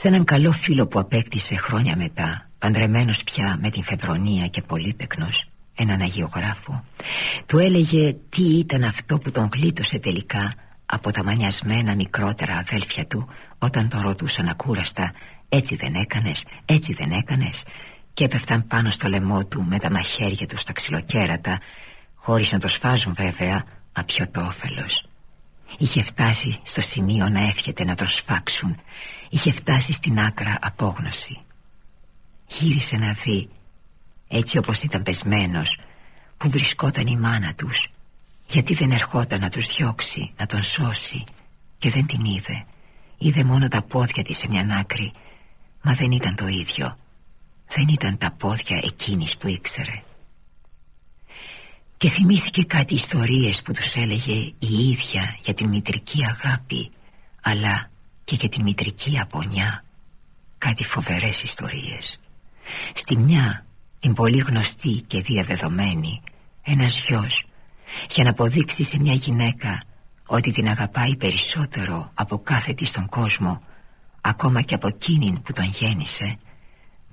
Σε έναν καλό φίλο που απέκτησε χρόνια μετά Παντρεμένος πια με την Φεβρονία και πολύτεκνος Έναν αγιογράφο Του έλεγε τι ήταν αυτό που τον γλίτωσε τελικά Από τα μανιασμένα μικρότερα αδέλφια του Όταν τον ρωτούσαν ακούραστα Έτσι δεν έκανες, έτσι δεν έκανες Και έπεφταν πάνω στο λαιμό του Με τα μαχαίρια του στα ξυλοκέρατα Χωρίς να το σφάζουν βέβαια Απιωτό όφελος Είχε φτάσει στο σημείο να εύχεται να το σφάξουν. Είχε φτάσει στην άκρα απόγνωση. Γύρισε να δει Έτσι όπως ήταν πεσμένος Που βρισκόταν η μάνα τους. Γιατί δεν ερχόταν να τους διώξει Να τον σώσει. Και δεν την είδε. Είδε μόνο τα πόδια της σε μια άκρη. Μα δεν ήταν το ίδιο. Δεν ήταν τα πόδια εκείνης που ήξερε και θυμήθηκε κάτι ιστορίες που τους έλεγε η ίδια για την μητρική αγάπη αλλά και για την μητρική απονιά. Κάτι φοβερές ιστορίες. Στη μια την πολύ γνωστή και διαδεδομένη ένας γιος για να αποδείξει σε μια γυναίκα ότι την αγαπάει περισσότερο από κάθε τη στον κόσμο ακόμα και από εκείνην που τον γέννησε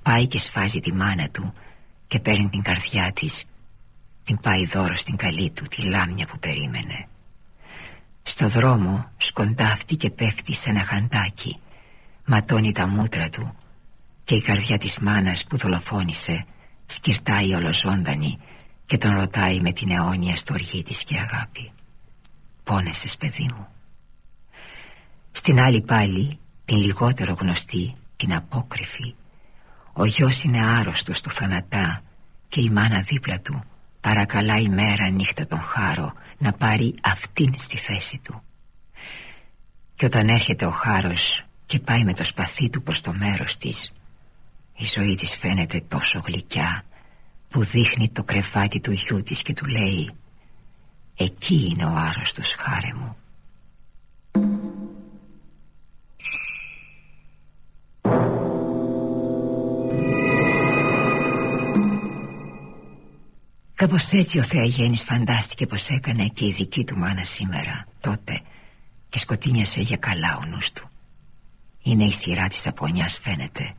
πάει και σφάζει τη μάνα του και παίρνει την καρδιά της την πάει δώρο στην καλή του τη λάμια που περίμενε. Στο δρόμο σκοντάφτει και πέφτει σε ένα χαντάκι. Ματώνει τα μούτρα του Και η καρδιά της μάνας που δολοφόνησε Σκυρτάει ολοζώντανη Και τον ρωτάει με την αιώνια στοργή της και αγάπη. Πόνεσες παιδί μου Στην άλλη πάλι την λιγότερο γνωστή Την απόκριφη Ο γιος είναι άρρωστος του θανατά Και η μάνα δίπλα του Παρακαλά η μέρα νύχτα τον χάρο να πάρει αυτήν στη θέση του Και όταν έρχεται ο χάρος και πάει με το σπαθί του προς το μέρος της Η ζωή της φαίνεται τόσο γλυκιά που δείχνει το κρεβάτι του γιού της και του λέει «Εκεί είναι ο άρρωστος χάρε μου». Κάπως έτσι ο Θεαγέννης φαντάστηκε πως έκανε και η δική του μάνα σήμερα, τότε, και σκοτίνιασε για καλά ο νους του. Είναι η σειρά της απονιάς φαίνεται.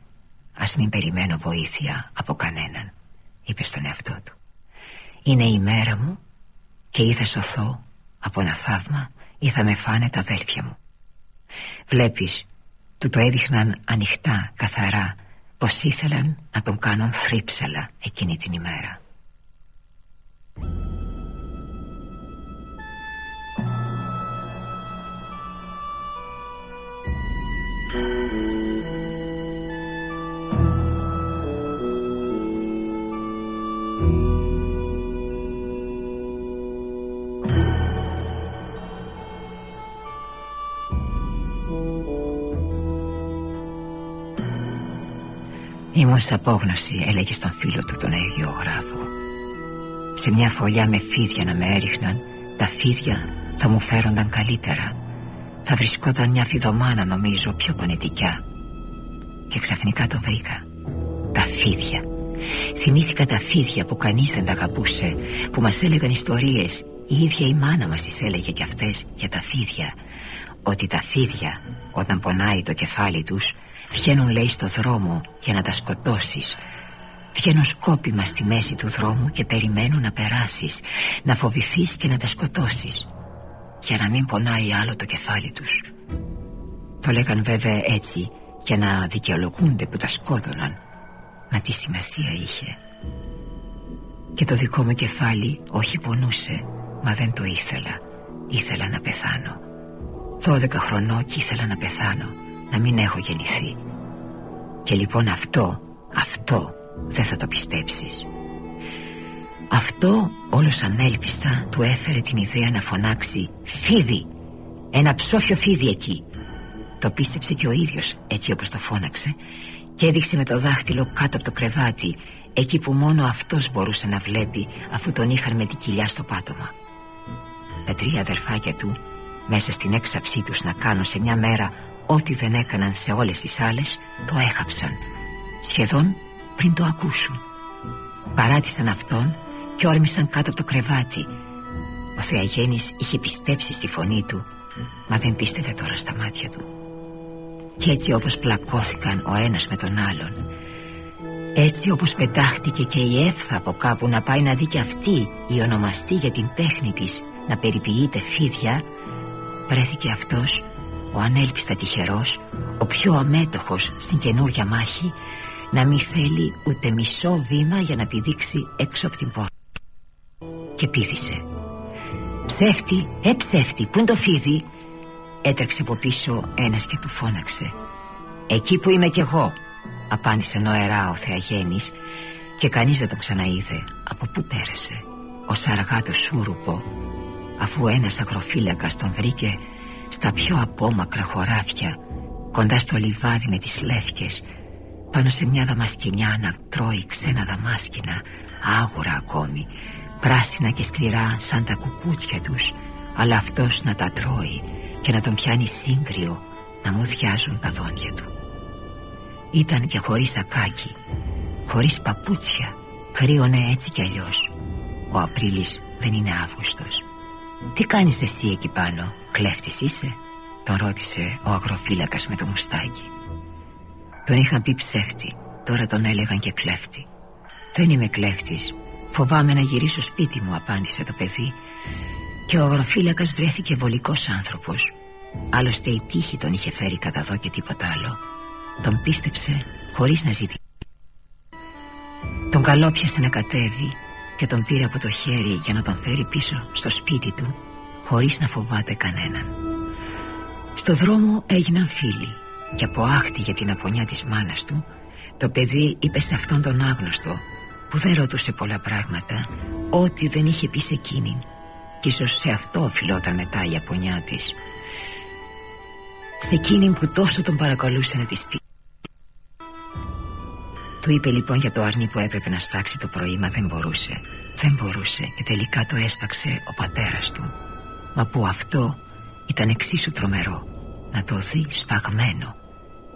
Ας μην περιμένω βοήθεια από κανέναν, είπε στον εαυτό του. Είναι η μέρα μου και ή θα σωθώ από ένα θαύμα ή θα με φάνε τα αδέλφια μου. Βλέπεις, του το έδειχναν ανοιχτά, καθαρά, πως ήθελαν να τον κάνουν θρύψαλα εκείνη την ημέρα. Ήμουν σε απόγνωση έλεγε στον φίλο του τον Αγιογράφο Σε μια φωλιά με φίδια να με έριχναν Τα φίδια θα μου φέρονταν καλύτερα. Θα βρισκόταν μια φιδωμάνα νομίζω πιο πανετικιά Και ξαφνικά το βρήκα. Τα φίδια. Θυμήθηκα τα φίδια που κανείς δεν τα αγαπούσε Που μας έλεγαν ιστορίες. Η ίδια η μάνα μας τις έλεγε κι αυτές για τα φίδια. Ότι τα φίδια όταν πονάει το κεφάλι τους Βγαίνουν λέει στο δρόμο για να τα σκοτώσεις Βγαίνουν σκόπιμα στη μέση του δρόμου και περιμένουν να περάσεις Να φοβηθείς και να τα σκοτώσεις. Για να μην πονάει άλλο το κεφάλι τους. Το λέγαν βέβαια έτσι για να δικαιολογούνται που τα σκότωναν. Μα τι σημασία είχε. Και το δικό μου κεφάλι όχι πονούσε Μα δεν το ήθελα. Ήθελα να πεθάνω. Δώδεκα χρονών και ήθελα να πεθάνω να μην έχω γεννηθεί. Και λοιπόν αυτό, αυτό δεν θα το πιστέψεις Αυτό όλος ανέλπιστα του έφερε την ιδέα να φωνάξει «Φίδι! Ένα ψόφιο φίδι εκεί!» Το πίστεψε και ο ίδιος έτσι όπως το φώναξε και έδειξε με το δάχτυλο κάτω από το κρεβάτι εκεί που μόνο αυτός μπορούσε να βλέπει αφού τον είχαν με την κοιλιά στο πάτωμα Τα τρία αδερφάκια του μέσα στην έξαψή τους να κάνουν σε μια μέρα Ό,τι δεν έκαναν σε όλες τις άλλες Το έχαψαν Σχεδόν πριν το ακούσουν. Παράτησαν αυτόν Και όρμησαν κάτω από το κρεβάτι. Ο Θεαγέννης είχε πιστέψει στη φωνή του Μα δεν πίστευε τώρα στα μάτια του. Και έτσι όπως πλακώθηκαν ο ένας με τον άλλον έτσι όπως πετάχτηκε και η Εύθα από κάπου να πάει να δει και αυτή η ονομαστή για την τέχνη της να περιποιείται φίδια βρέθηκε αυτός ο ανέλπιστα τυχερός, ο πιο αμέτωχος στην καινούρια μάχη, να μην θέλει ούτε μισό βήμα για να πηδήξει έξω από την πόρτα. Και πήδησε. «Ψεύτη, ε ψεύτη, πού είναι το φίδι» Έτρεξε από πίσω ένας και του φώναξε «Εκεί που είμαι κι εγώ» απάντησε νοερά ο Θεαγέννης και κανείς δεν τον ξαναείδε από πού πέρασε ως αργά το σούρουπο αφού ένας αγροφύλακας τον βρήκε στα πιο απόμακρα χωράφια κοντά στο λιβάδι με τις λεύκες πάνω σε μια δαμασκηνιά να τρώει ξένα δαμάσκηνα άγουρα ακόμη πράσινα και σκληρά σαν τα κουκούτσια τους αλλά αυτός να τα τρώει και να τον πιάνει σύγκριο να μου διάζουν τα δόντια του. Ήταν και χωρίς ακάκι χωρίς παπούτσια κρύωνε έτσι κι αλλιώς. Ο Απρίλης δεν είναι Αύγουστος. «Τι κάνεις εσύ εκεί πάνω, κλέφτης είσαι» Τον ρώτησε ο αγροφύλακας με το μουστάκι Τον είχαν πει ψεύτη. Τώρα τον έλεγαν και κλέφτη. «Δεν είμαι κλέφτης. Φοβάμαι να γυρίσω σπίτι μου» απάντησε το παιδί. Και ο αγροφύλακας βρέθηκε βολικός άνθρωπος. Άλλωστε η τύχη τον είχε φέρει κατά εδώ και τίποτα άλλο. Τον πίστεψε χωρίς να ζητήσει. Τον καλόπιασε να κατέβει και τον πήρε από το χέρι για να τον φέρει πίσω στο σπίτι του χωρίς να φοβάται κανέναν. Στο δρόμο έγιναν φίλοι και από άχτη για την απονιά της μάνας του το παιδί είπε σε αυτόν τον άγνωστο που δεν ρωτούσε πολλά πράγματα ό,τι δεν είχε πει σε εκείνη και ίσως σε αυτό οφειλόταν μετά η απονιά της. Σε εκείνη που τόσο τον παρακολούσε να της πει. Του είπε λοιπόν για το αρνί που έπρεπε να στάξει το πρωί Μα δεν μπορούσε. Δεν μπορούσε και τελικά το έσφαξε ο πατέρας του. Μα που αυτό ήταν εξίσου τρομερό. Να το δει σφαγμένο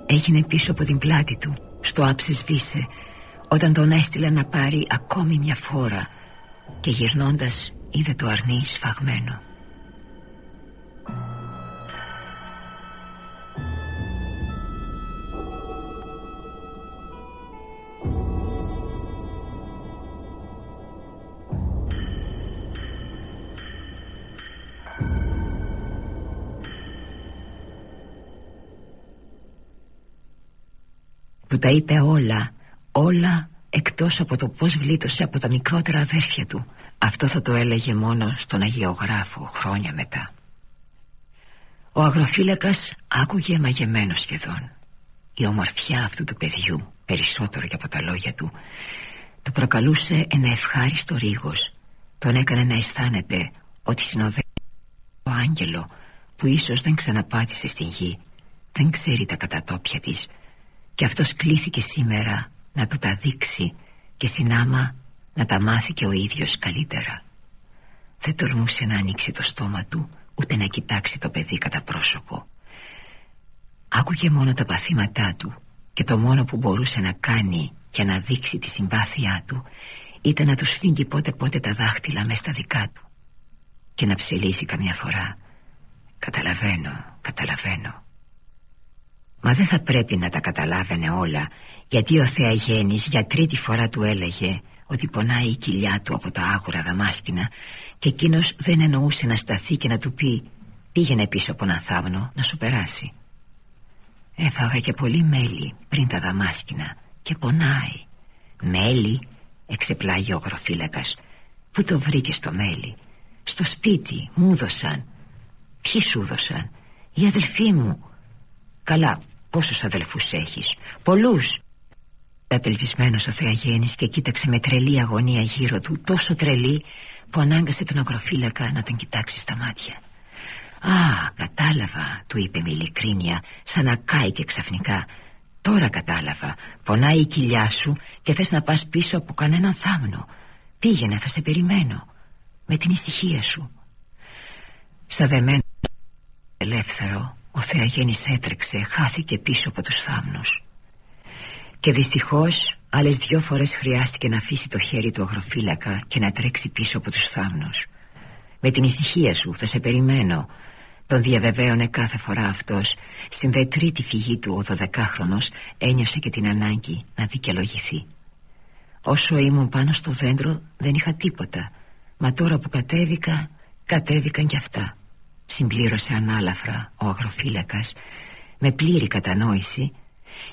Έγινε πίσω από την πλάτη του Στο άψες σβήσε Όταν τον έστειλε να πάρει ακόμη μια φόρα Και γυρνώντας είδε το αρνί σφαγμένο Του τα είπε όλα Όλα εκτός από το πως βλήτωσε από τα μικρότερα αδέρφια του. Αυτό θα το έλεγε μόνο στον Αγιογράφο χρόνια μετά. Ο αγροφύλακας άκουγε μαγεμένος σχεδόν. Η ομορφιά αυτού του παιδιού Περισσότερο και από τα λόγια του Του προκαλούσε ένα ευχάριστο ρίγος. Τον έκανε να αισθάνεται ότι συνοδεύει ο άγγελο Που ίσως δεν ξαναπάτησε στην γη. Δεν ξέρει τα κατατόπια της και αυτός κλήθηκε σήμερα να του τα δείξει και συνάμα να τα μάθει και ο ίδιος καλύτερα. Δεν τολμούσε να ανοίξει το στόμα του ούτε να κοιτάξει το παιδί κατά πρόσωπο. Άκουγε μόνο τα παθήματά του και το μόνο που μπορούσε να κάνει και να δείξει τη συμπάθειά του ήταν να του σφίγγει πότε πότε τα δάχτυλα μέσα στα δικά του και να ψελίσει καμιά φορά. Καταλαβαίνω, καταλαβαίνω. Μα δεν θα πρέπει να τα καταλάβαινε όλα Γιατί ο Θεαγέννης για τρίτη φορά του έλεγε Ότι πονάει η κοιλιά του από τα άγουρα δαμάσκηνα Και εκείνος δεν εννοούσε να σταθεί και να του πει Πήγαινε πίσω από έναν θάμνο να σου περάσει Έφαγα και πολύ μέλι πριν τα δαμάσκηνα Και πονάει. Μέλι εξεπλάγει ο γροφύλακας Πού το βρήκες το μέλι; Στο σπίτι μου δώσαν. Ποιοι σου δώσαν; Οι αδελφοί μου. Καλά Πόσους αδελφούς έχεις; Πολλούς. Απελπισμένος ο Θεαγέννης και κοίταξε με τρελή αγωνία γύρω του Τόσο τρελή που ανάγκασε τον αγροφύλακα να τον κοιτάξει στα μάτια. «Α, κατάλαβα», του είπε με ειλικρίνεια Σαν να κάει και ξαφνικά. «Τώρα κατάλαβα, πονάει η κοιλιά σου Και θες να πας πίσω από κανέναν θάμνο. Πήγαινε, θα σε περιμένω. Με την ησυχία σου Στα δεμένο ελεύθερο ο Θεαγέννης έτρεξε, χάθηκε πίσω από τους θάμνους. Και δυστυχώς άλλες δυο φορές χρειάστηκε να αφήσει το χέρι του αγροφύλακα Και να τρέξει πίσω από τους θάμνους. Με την ησυχία σου θα σε περιμένω Τον διαβεβαίωνε κάθε φορά αυτός. Στην δε τρίτη φυγή του ο δωδεκάχρονος Ένιωσε και την ανάγκη να δικαιολογηθεί. Όσο ήμουν πάνω στο δέντρο δεν είχα τίποτα. Μα τώρα που κατέβηκα, κατέβηκαν κι αυτά συμπλήρωσε ανάλαφρα ο αγροφύλακας με πλήρη κατανόηση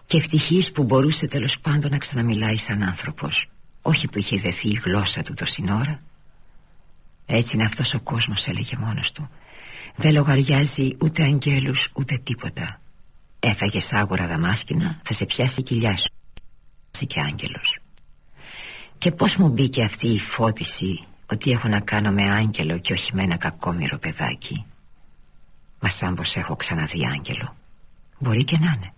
και ευτυχής που μπορούσε τέλος πάντων να ξαναμιλάει σαν άνθρωπος όχι που είχε δεθεί η γλώσσα του το σύνορα. Έτσι είναι αυτός ο κόσμος έλεγε μόνος του. Δεν λογαριάζει ούτε αγγέλους ούτε τίποτα. Έφαγες άγορα δαμάσκηνα θα σε πιάσει η κοιλιά σου. Είσαι και άγγελος. Και πως μου μπήκε αυτή η φώτιση Ότι έχω να κάνω με άγγελο και όχι με ένα κακόμοιρο παιδάκι; Μα σαν πως έχω ξαναδεί άγγελο. Μπορεί και να είναι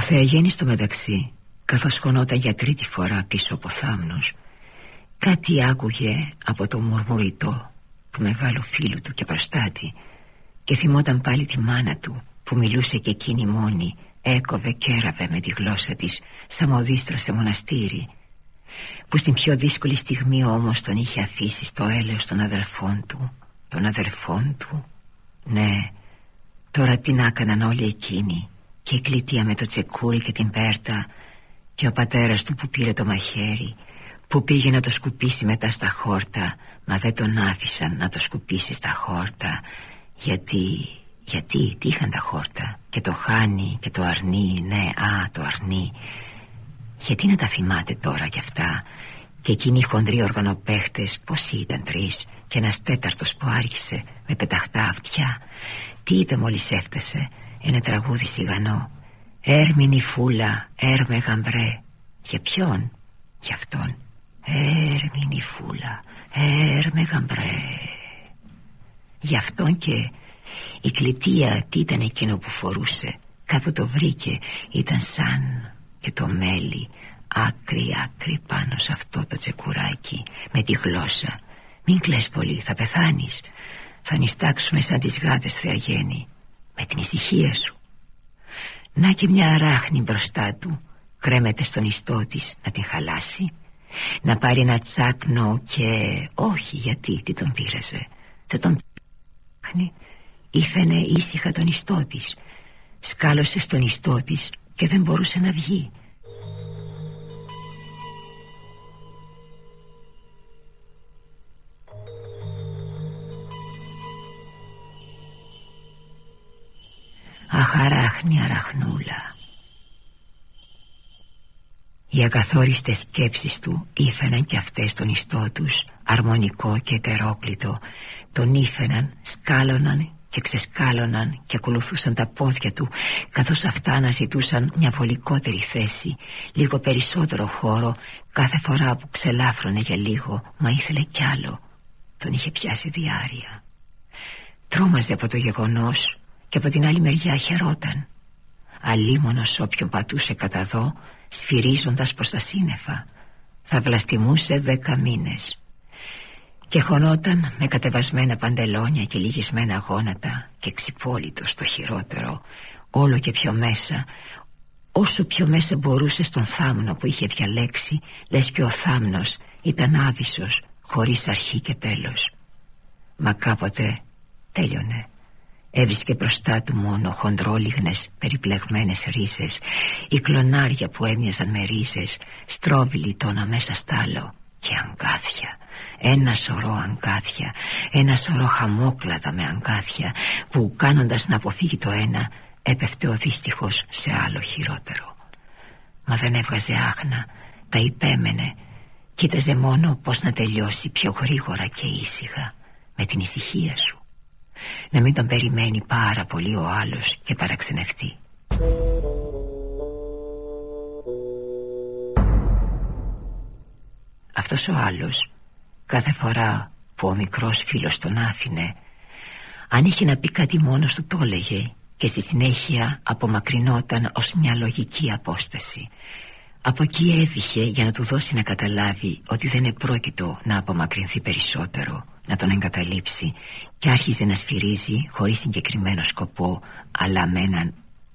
Θεαγέννης στο μεταξύ Καθώς χωνόταν για τρίτη φορά πίσω από θάμνος Κάτι άκουγε από το μουρμουριτό Του μεγάλου φίλου του και προστάτη Και θυμόταν πάλι τη μάνα του Που μιλούσε και εκείνη μόνη Έκοβε και έραβε με τη γλώσσα της Σαν μοδίστρα σε μοναστήρι Που στην πιο δύσκολη στιγμή όμως Τον είχε αφήσει στο έλεος των αδερφών του Των αδερφών του. Ναι Τώρα τι να έκαναν όλοι εκείνοι και η κλητία με το τσεκούρι και την πέρτα και ο πατέρας του που πήρε το μαχαίρι που πήγε να το σκουπίσει μετά στα χόρτα μα δεν τον άφησαν να το σκουπίσει στα χόρτα γιατί, γιατί, τι είχαν τα χόρτα; Και το χάνει και το αρνεί, ναι, α, το αρνεί. Γιατί να τα θυμάται τώρα κι αυτά; Και εκείνοι οι χοντροί οργανοπαίχτες Πόσοι ήταν τρεις Και ένας τέταρτος που άρχισε Με πεταχτά αυτιά. Τι είπε μόλις έφτασε; Ένα τραγούδι σιγανό. Έρμηνη φούλα, έρμε γαμπρέ. Για ποιον, για αυτόν. Έρμηνη φούλα, έρμε γαμπρέ. Για αυτόν και η κλητεία τι ήταν εκείνο που φορούσε. Κάπου το βρήκε Ήταν σαν και το μέλι Άκρη άκρη πάνω σε αυτό το τσεκουράκι Με τη γλώσσα. Μην κλαις πολύ θα πεθάνεις. Θα νιστάξουμε σαν τις γάτες θεαγέννη Με την ησυχία σου. Να και μια αράχνη μπροστά του Κρέμεται στον ιστό της να την χαλάσει Να πάρει ένα τσάκνο και Όχι γιατί τι τον πείραζε Θα τον πείραζε Ήφαινε ήσυχα τον ιστό της Σκάλωσε στον ιστό της Και δεν μπορούσε να βγει Αχαράχνη αραχνούλα. Οι ακαθόριστες σκέψεις του Ήφαιναν κι αυτές στον ιστό τους Αρμονικό και ετερόκλητο. Τον ήφαιναν, σκάλωναν και ξεσκάλωναν και ακολουθούσαν τα πόδια του καθώς αυτά αναζητούσαν μια βολικότερη θέση λίγο περισσότερο χώρο κάθε φορά που ξελάφρωνε για λίγο μα ήθελε κι άλλο. Τον είχε πιάσει διάρκεια. Τρόμαζε από το γεγονός και από την άλλη μεριά χαιρόταν. Αλίμονος όποιον πατούσε κατά δω σφυρίζοντας προς τα σύννεφα. Θα βλαστημούσε δέκα μήνες. Και χωνόταν με κατεβασμένα παντελόνια και λυγισμένα γόνατα και ξυπόλυτο στο χειρότερο όλο και πιο μέσα όσο πιο μέσα μπορούσε στον θάμνο που είχε διαλέξει λες και ο θάμνος ήταν άβυσος χωρίς αρχή και τέλος. Μα κάποτε τέλειωνε Έβρισκε μπροστά του μόνο χοντρόλιγνες περιπλεγμένες ρίζες. Οι κλονάρια που έμοιαζαν με ρίζες Στρόβιλοι τόνα μέσα στάλο Και αγκάθια. Ένα σωρό αγκάθια Ένα σωρό χαμόκλαδα με αγκάθια Που κάνοντας να αποφύγει το ένα Έπεφτε ο δύστιχος σε άλλο χειρότερο. Μα δεν έβγαζε άχνα Τα υπέμενε. Κοίταζε μόνο πως να τελειώσει πιο γρήγορα και ήσυχα Με την ησυχία σου Να μην τον περιμένει πάρα πολύ ο άλλος Και παραξενευτεί. Αυτός ο άλλος Κάθε φορά που ο μικρός φίλος τον άφηνε Αν είχε να πει κάτι μόνος του το έλεγε Και στη συνέχεια απομακρυνόταν ως μια λογική απόσταση. Από εκεί έδιχε για να του δώσει να καταλάβει Ότι δεν επρόκειτο να απομακρυνθεί περισσότερο Να τον εγκαταλείψει Και άρχιζε να σφυρίζει χωρίς συγκεκριμένο σκοπό Αλλά με έναν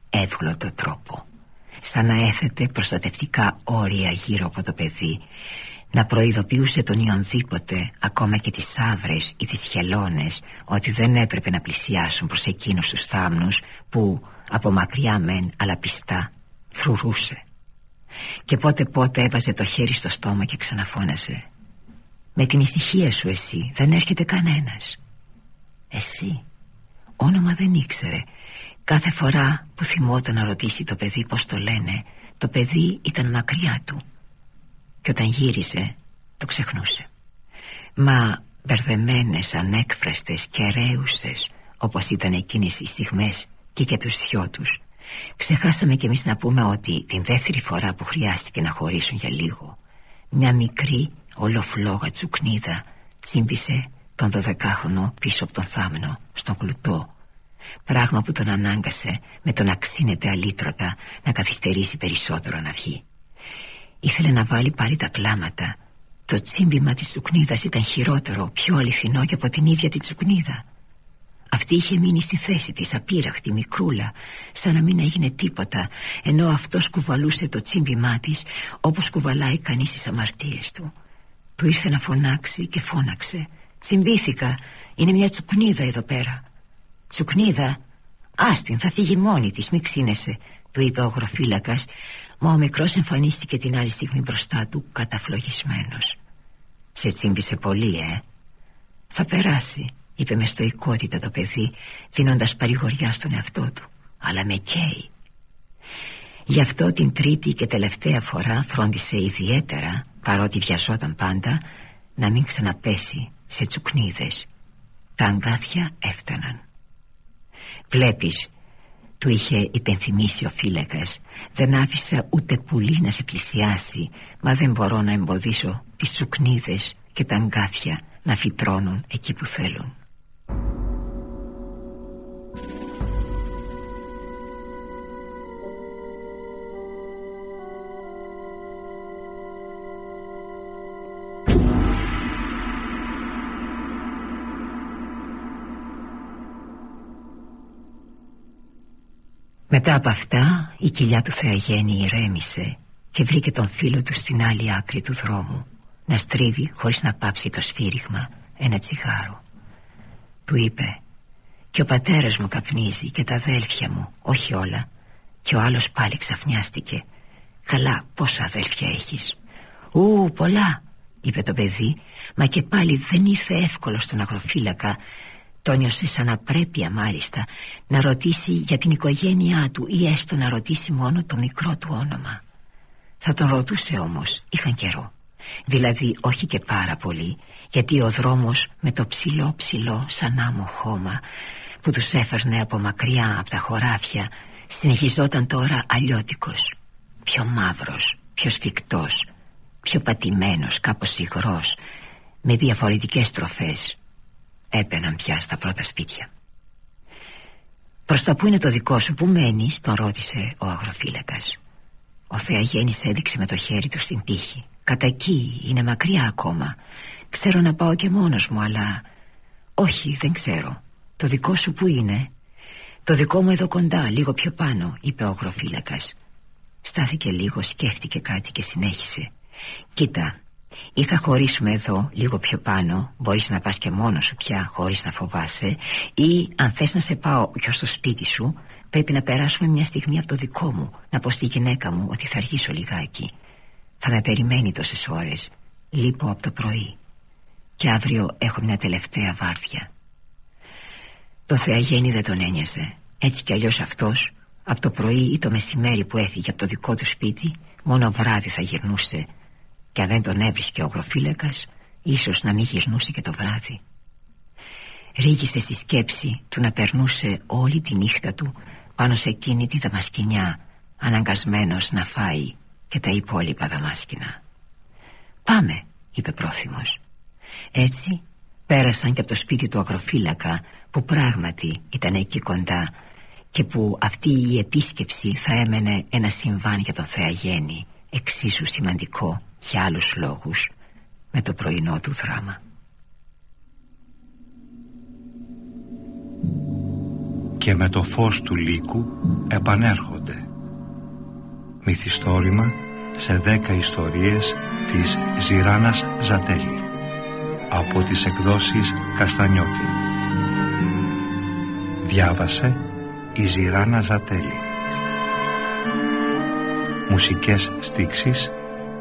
εύγλωτο τρόπο. Σαν να έθετε προστατευτικά όρια γύρω από το παιδί να προειδοποιούσε τον Ιονδήποτε ακόμα και τις άβρες ή τις χελώνες ότι δεν έπρεπε να πλησιάσουν προς εκείνους τους θάμνους που από μακριά μεν αλλά πιστά φρουρούσε και πότε πότε έβαζε το χέρι στο στόμα και ξαναφώναζε «Με την ησυχία σου εσύ δεν έρχεται κανένας» «Εσύ» όνομα δεν ήξερε. Κάθε φορά που θυμόταν να ρωτήσει το παιδί πως το λένε Το παιδί ήταν μακριά του. Και όταν γύρισε το ξεχνούσε. Μα μπερδεμένες, ανέκφραστες και ρέουσες Όπως ήταν εκείνες οι στιγμές και για τους δυο τους Ξεχάσαμε κι εμείς να πούμε ότι την δεύτερη φορά που χρειάστηκε να χωρίσουν για λίγο Μια μικρή ολοφλόγα τσουκνίδα τσίμπησε τον δωδεκάχρονο πίσω από τον θάμνο στον γλουτό Πράγμα που τον ανάγκασε με τον αξίνεται αλήτρωτα να καθυστερήσει περισσότερο να βγει Ήθελε να βάλει πάλι τα κλάματα. Το τσίμπημα της τσουκνίδας ήταν χειρότερο Πιο αληθινό και από την ίδια την τσουκνίδα. Αυτή είχε μείνει στη θέση της Απείραχτη μικρούλα Σαν να μην έγινε τίποτα Ενώ αυτός κουβαλούσε το τσίμπημά της Όπως κουβαλάει κανείς τις αμαρτίες του Του ήρθε να φωνάξει και φώναξε. Τσιμπήθηκα. Είναι μια τσουκνίδα εδώ πέρα. Τσουκνίδα. Άστιν θα φύγει μόνη της Μη ξύνεσαι Του είπε ο γροφύλακας Μα ο μικρός εμφανίστηκε την άλλη στιγμή μπροστά του καταφλογισμένος. Σε τσίμπησε πολύ ε. Θα περάσει είπε με στοικότητα το παιδί δίνοντας παρηγοριά στον εαυτό του. Αλλά με καίει. Γι' αυτό την τρίτη και τελευταία φορά φρόντισε ιδιαίτερα παρότι βιαζόταν πάντα να μην ξαναπέσει σε τσουκνίδες. Τα αγκάθια έφταναν. Βλέπεις του είχε υπενθυμίσει ο φύλακας Δεν άφησα ούτε πουλί να σε πλησιάσει Μα δεν μπορώ να εμποδίσω τις τσουκνίδες και τα αγκάθια να φυτρώνουν εκεί που θέλουν Μετά από αυτά η κοιλιά του Θεαγέννη ηρέμησε και βρήκε τον φίλο του στην άλλη άκρη του δρόμου να στρίβει χωρίς να πάψει το σφύριγμα ένα τσιγάρο. Του είπε «Και ο πατέρας μου καπνίζει και τα αδέλφια μου, όχι όλα». Και ο άλλος πάλι ξαφνιάστηκε «Καλά, πόσα αδέλφια έχεις» «Ου, πολλά», είπε το παιδί Μα και πάλι δεν ήρθε εύκολος στον αγροφύλακα το νιώσε σαν απρέπεια μάλιστα να ρωτήσει για την οικογένειά του ή έστω να ρωτήσει μόνο το μικρό του όνομα. Θα τον ρωτούσε όμως, είχαν καιρό. Δηλαδή όχι και πάρα πολύ, γιατί ο δρόμος με το ψηλό ψηλό σαν άμμο χώμα που τους έφερνε από μακριά από τα χωράφια συνεχιζόταν τώρα αλλιώτικος. Πιο μαύρος, πιο σφιχτός, πιο πατημένος, κάπως υγρός, με διαφορετικές τροφές Έπαιναν πια στα πρώτα σπίτια. Προς τα που είναι το δικό σου που μένεις Τον ρώτησε ο αγροφύλακας. Ο Θεαγέννης έδειξε με το χέρι του στην τύχη. Κατά εκεί είναι μακριά ακόμα. Ξέρω να πάω και μόνος μου αλλά Όχι δεν ξέρω. Το δικό σου που είναι; Το δικό μου εδώ κοντά λίγο πιο πάνω Είπε ο αγροφύλακας. Στάθηκε λίγο σκέφτηκε κάτι και συνέχισε. Κοίτα ή θα χωρίσουμε εδώ λίγο πιο πάνω Μπορείς να πας και μόνος σου πια χωρίς να φοβάσαι. Ή αν θες να σε πάω και στο σπίτι σου Πρέπει να περάσουμε μια στιγμή από το δικό μου. Να πω στη γυναίκα μου ότι θα αργήσω λιγάκι. Θα με περιμένει τόσες ώρες. Λείπω από το πρωί. Και αύριο έχω μια τελευταία βάρδια. Το Θεαγέννη δεν τον ένοιαζε Έτσι κι αλλιώς αυτός Από το πρωί ή το μεσημέρι που έφυγε από το δικό του σπίτι Μόνο βράδυ θα γυρνούσε και αν δεν τον έβρισκε ο γροφύλακας Ίσως να μην γυρνούσε και το βράδυ. Ρίγησε στη σκέψη του να περνούσε όλη τη νύχτα του Πάνω σε εκείνη τη δαμασκηνιά Αναγκασμένος να φάει και τα υπόλοιπα δαμάσκηνα. «Πάμε», είπε πρόθυμος. Έτσι πέρασαν και από το σπίτι του αγροφύλακα Που πράγματι ήταν εκεί κοντά Και που αυτή η επίσκεψη θα έμενε ένα συμβάν για τον Θεαγέννη Εξίσου σημαντικό για άλλους λόγους με το πρωινό του δράμα. Και με το φως του λύκου επανέρχονται. Μυθιστόρημα σε δέκα ιστορίες της Ζηράνας Ζατέλη. Από τις εκδόσεις Καστανιώτη. Διάβασε η Ζηράνα Ζατέλη. Μουσικές στίξεις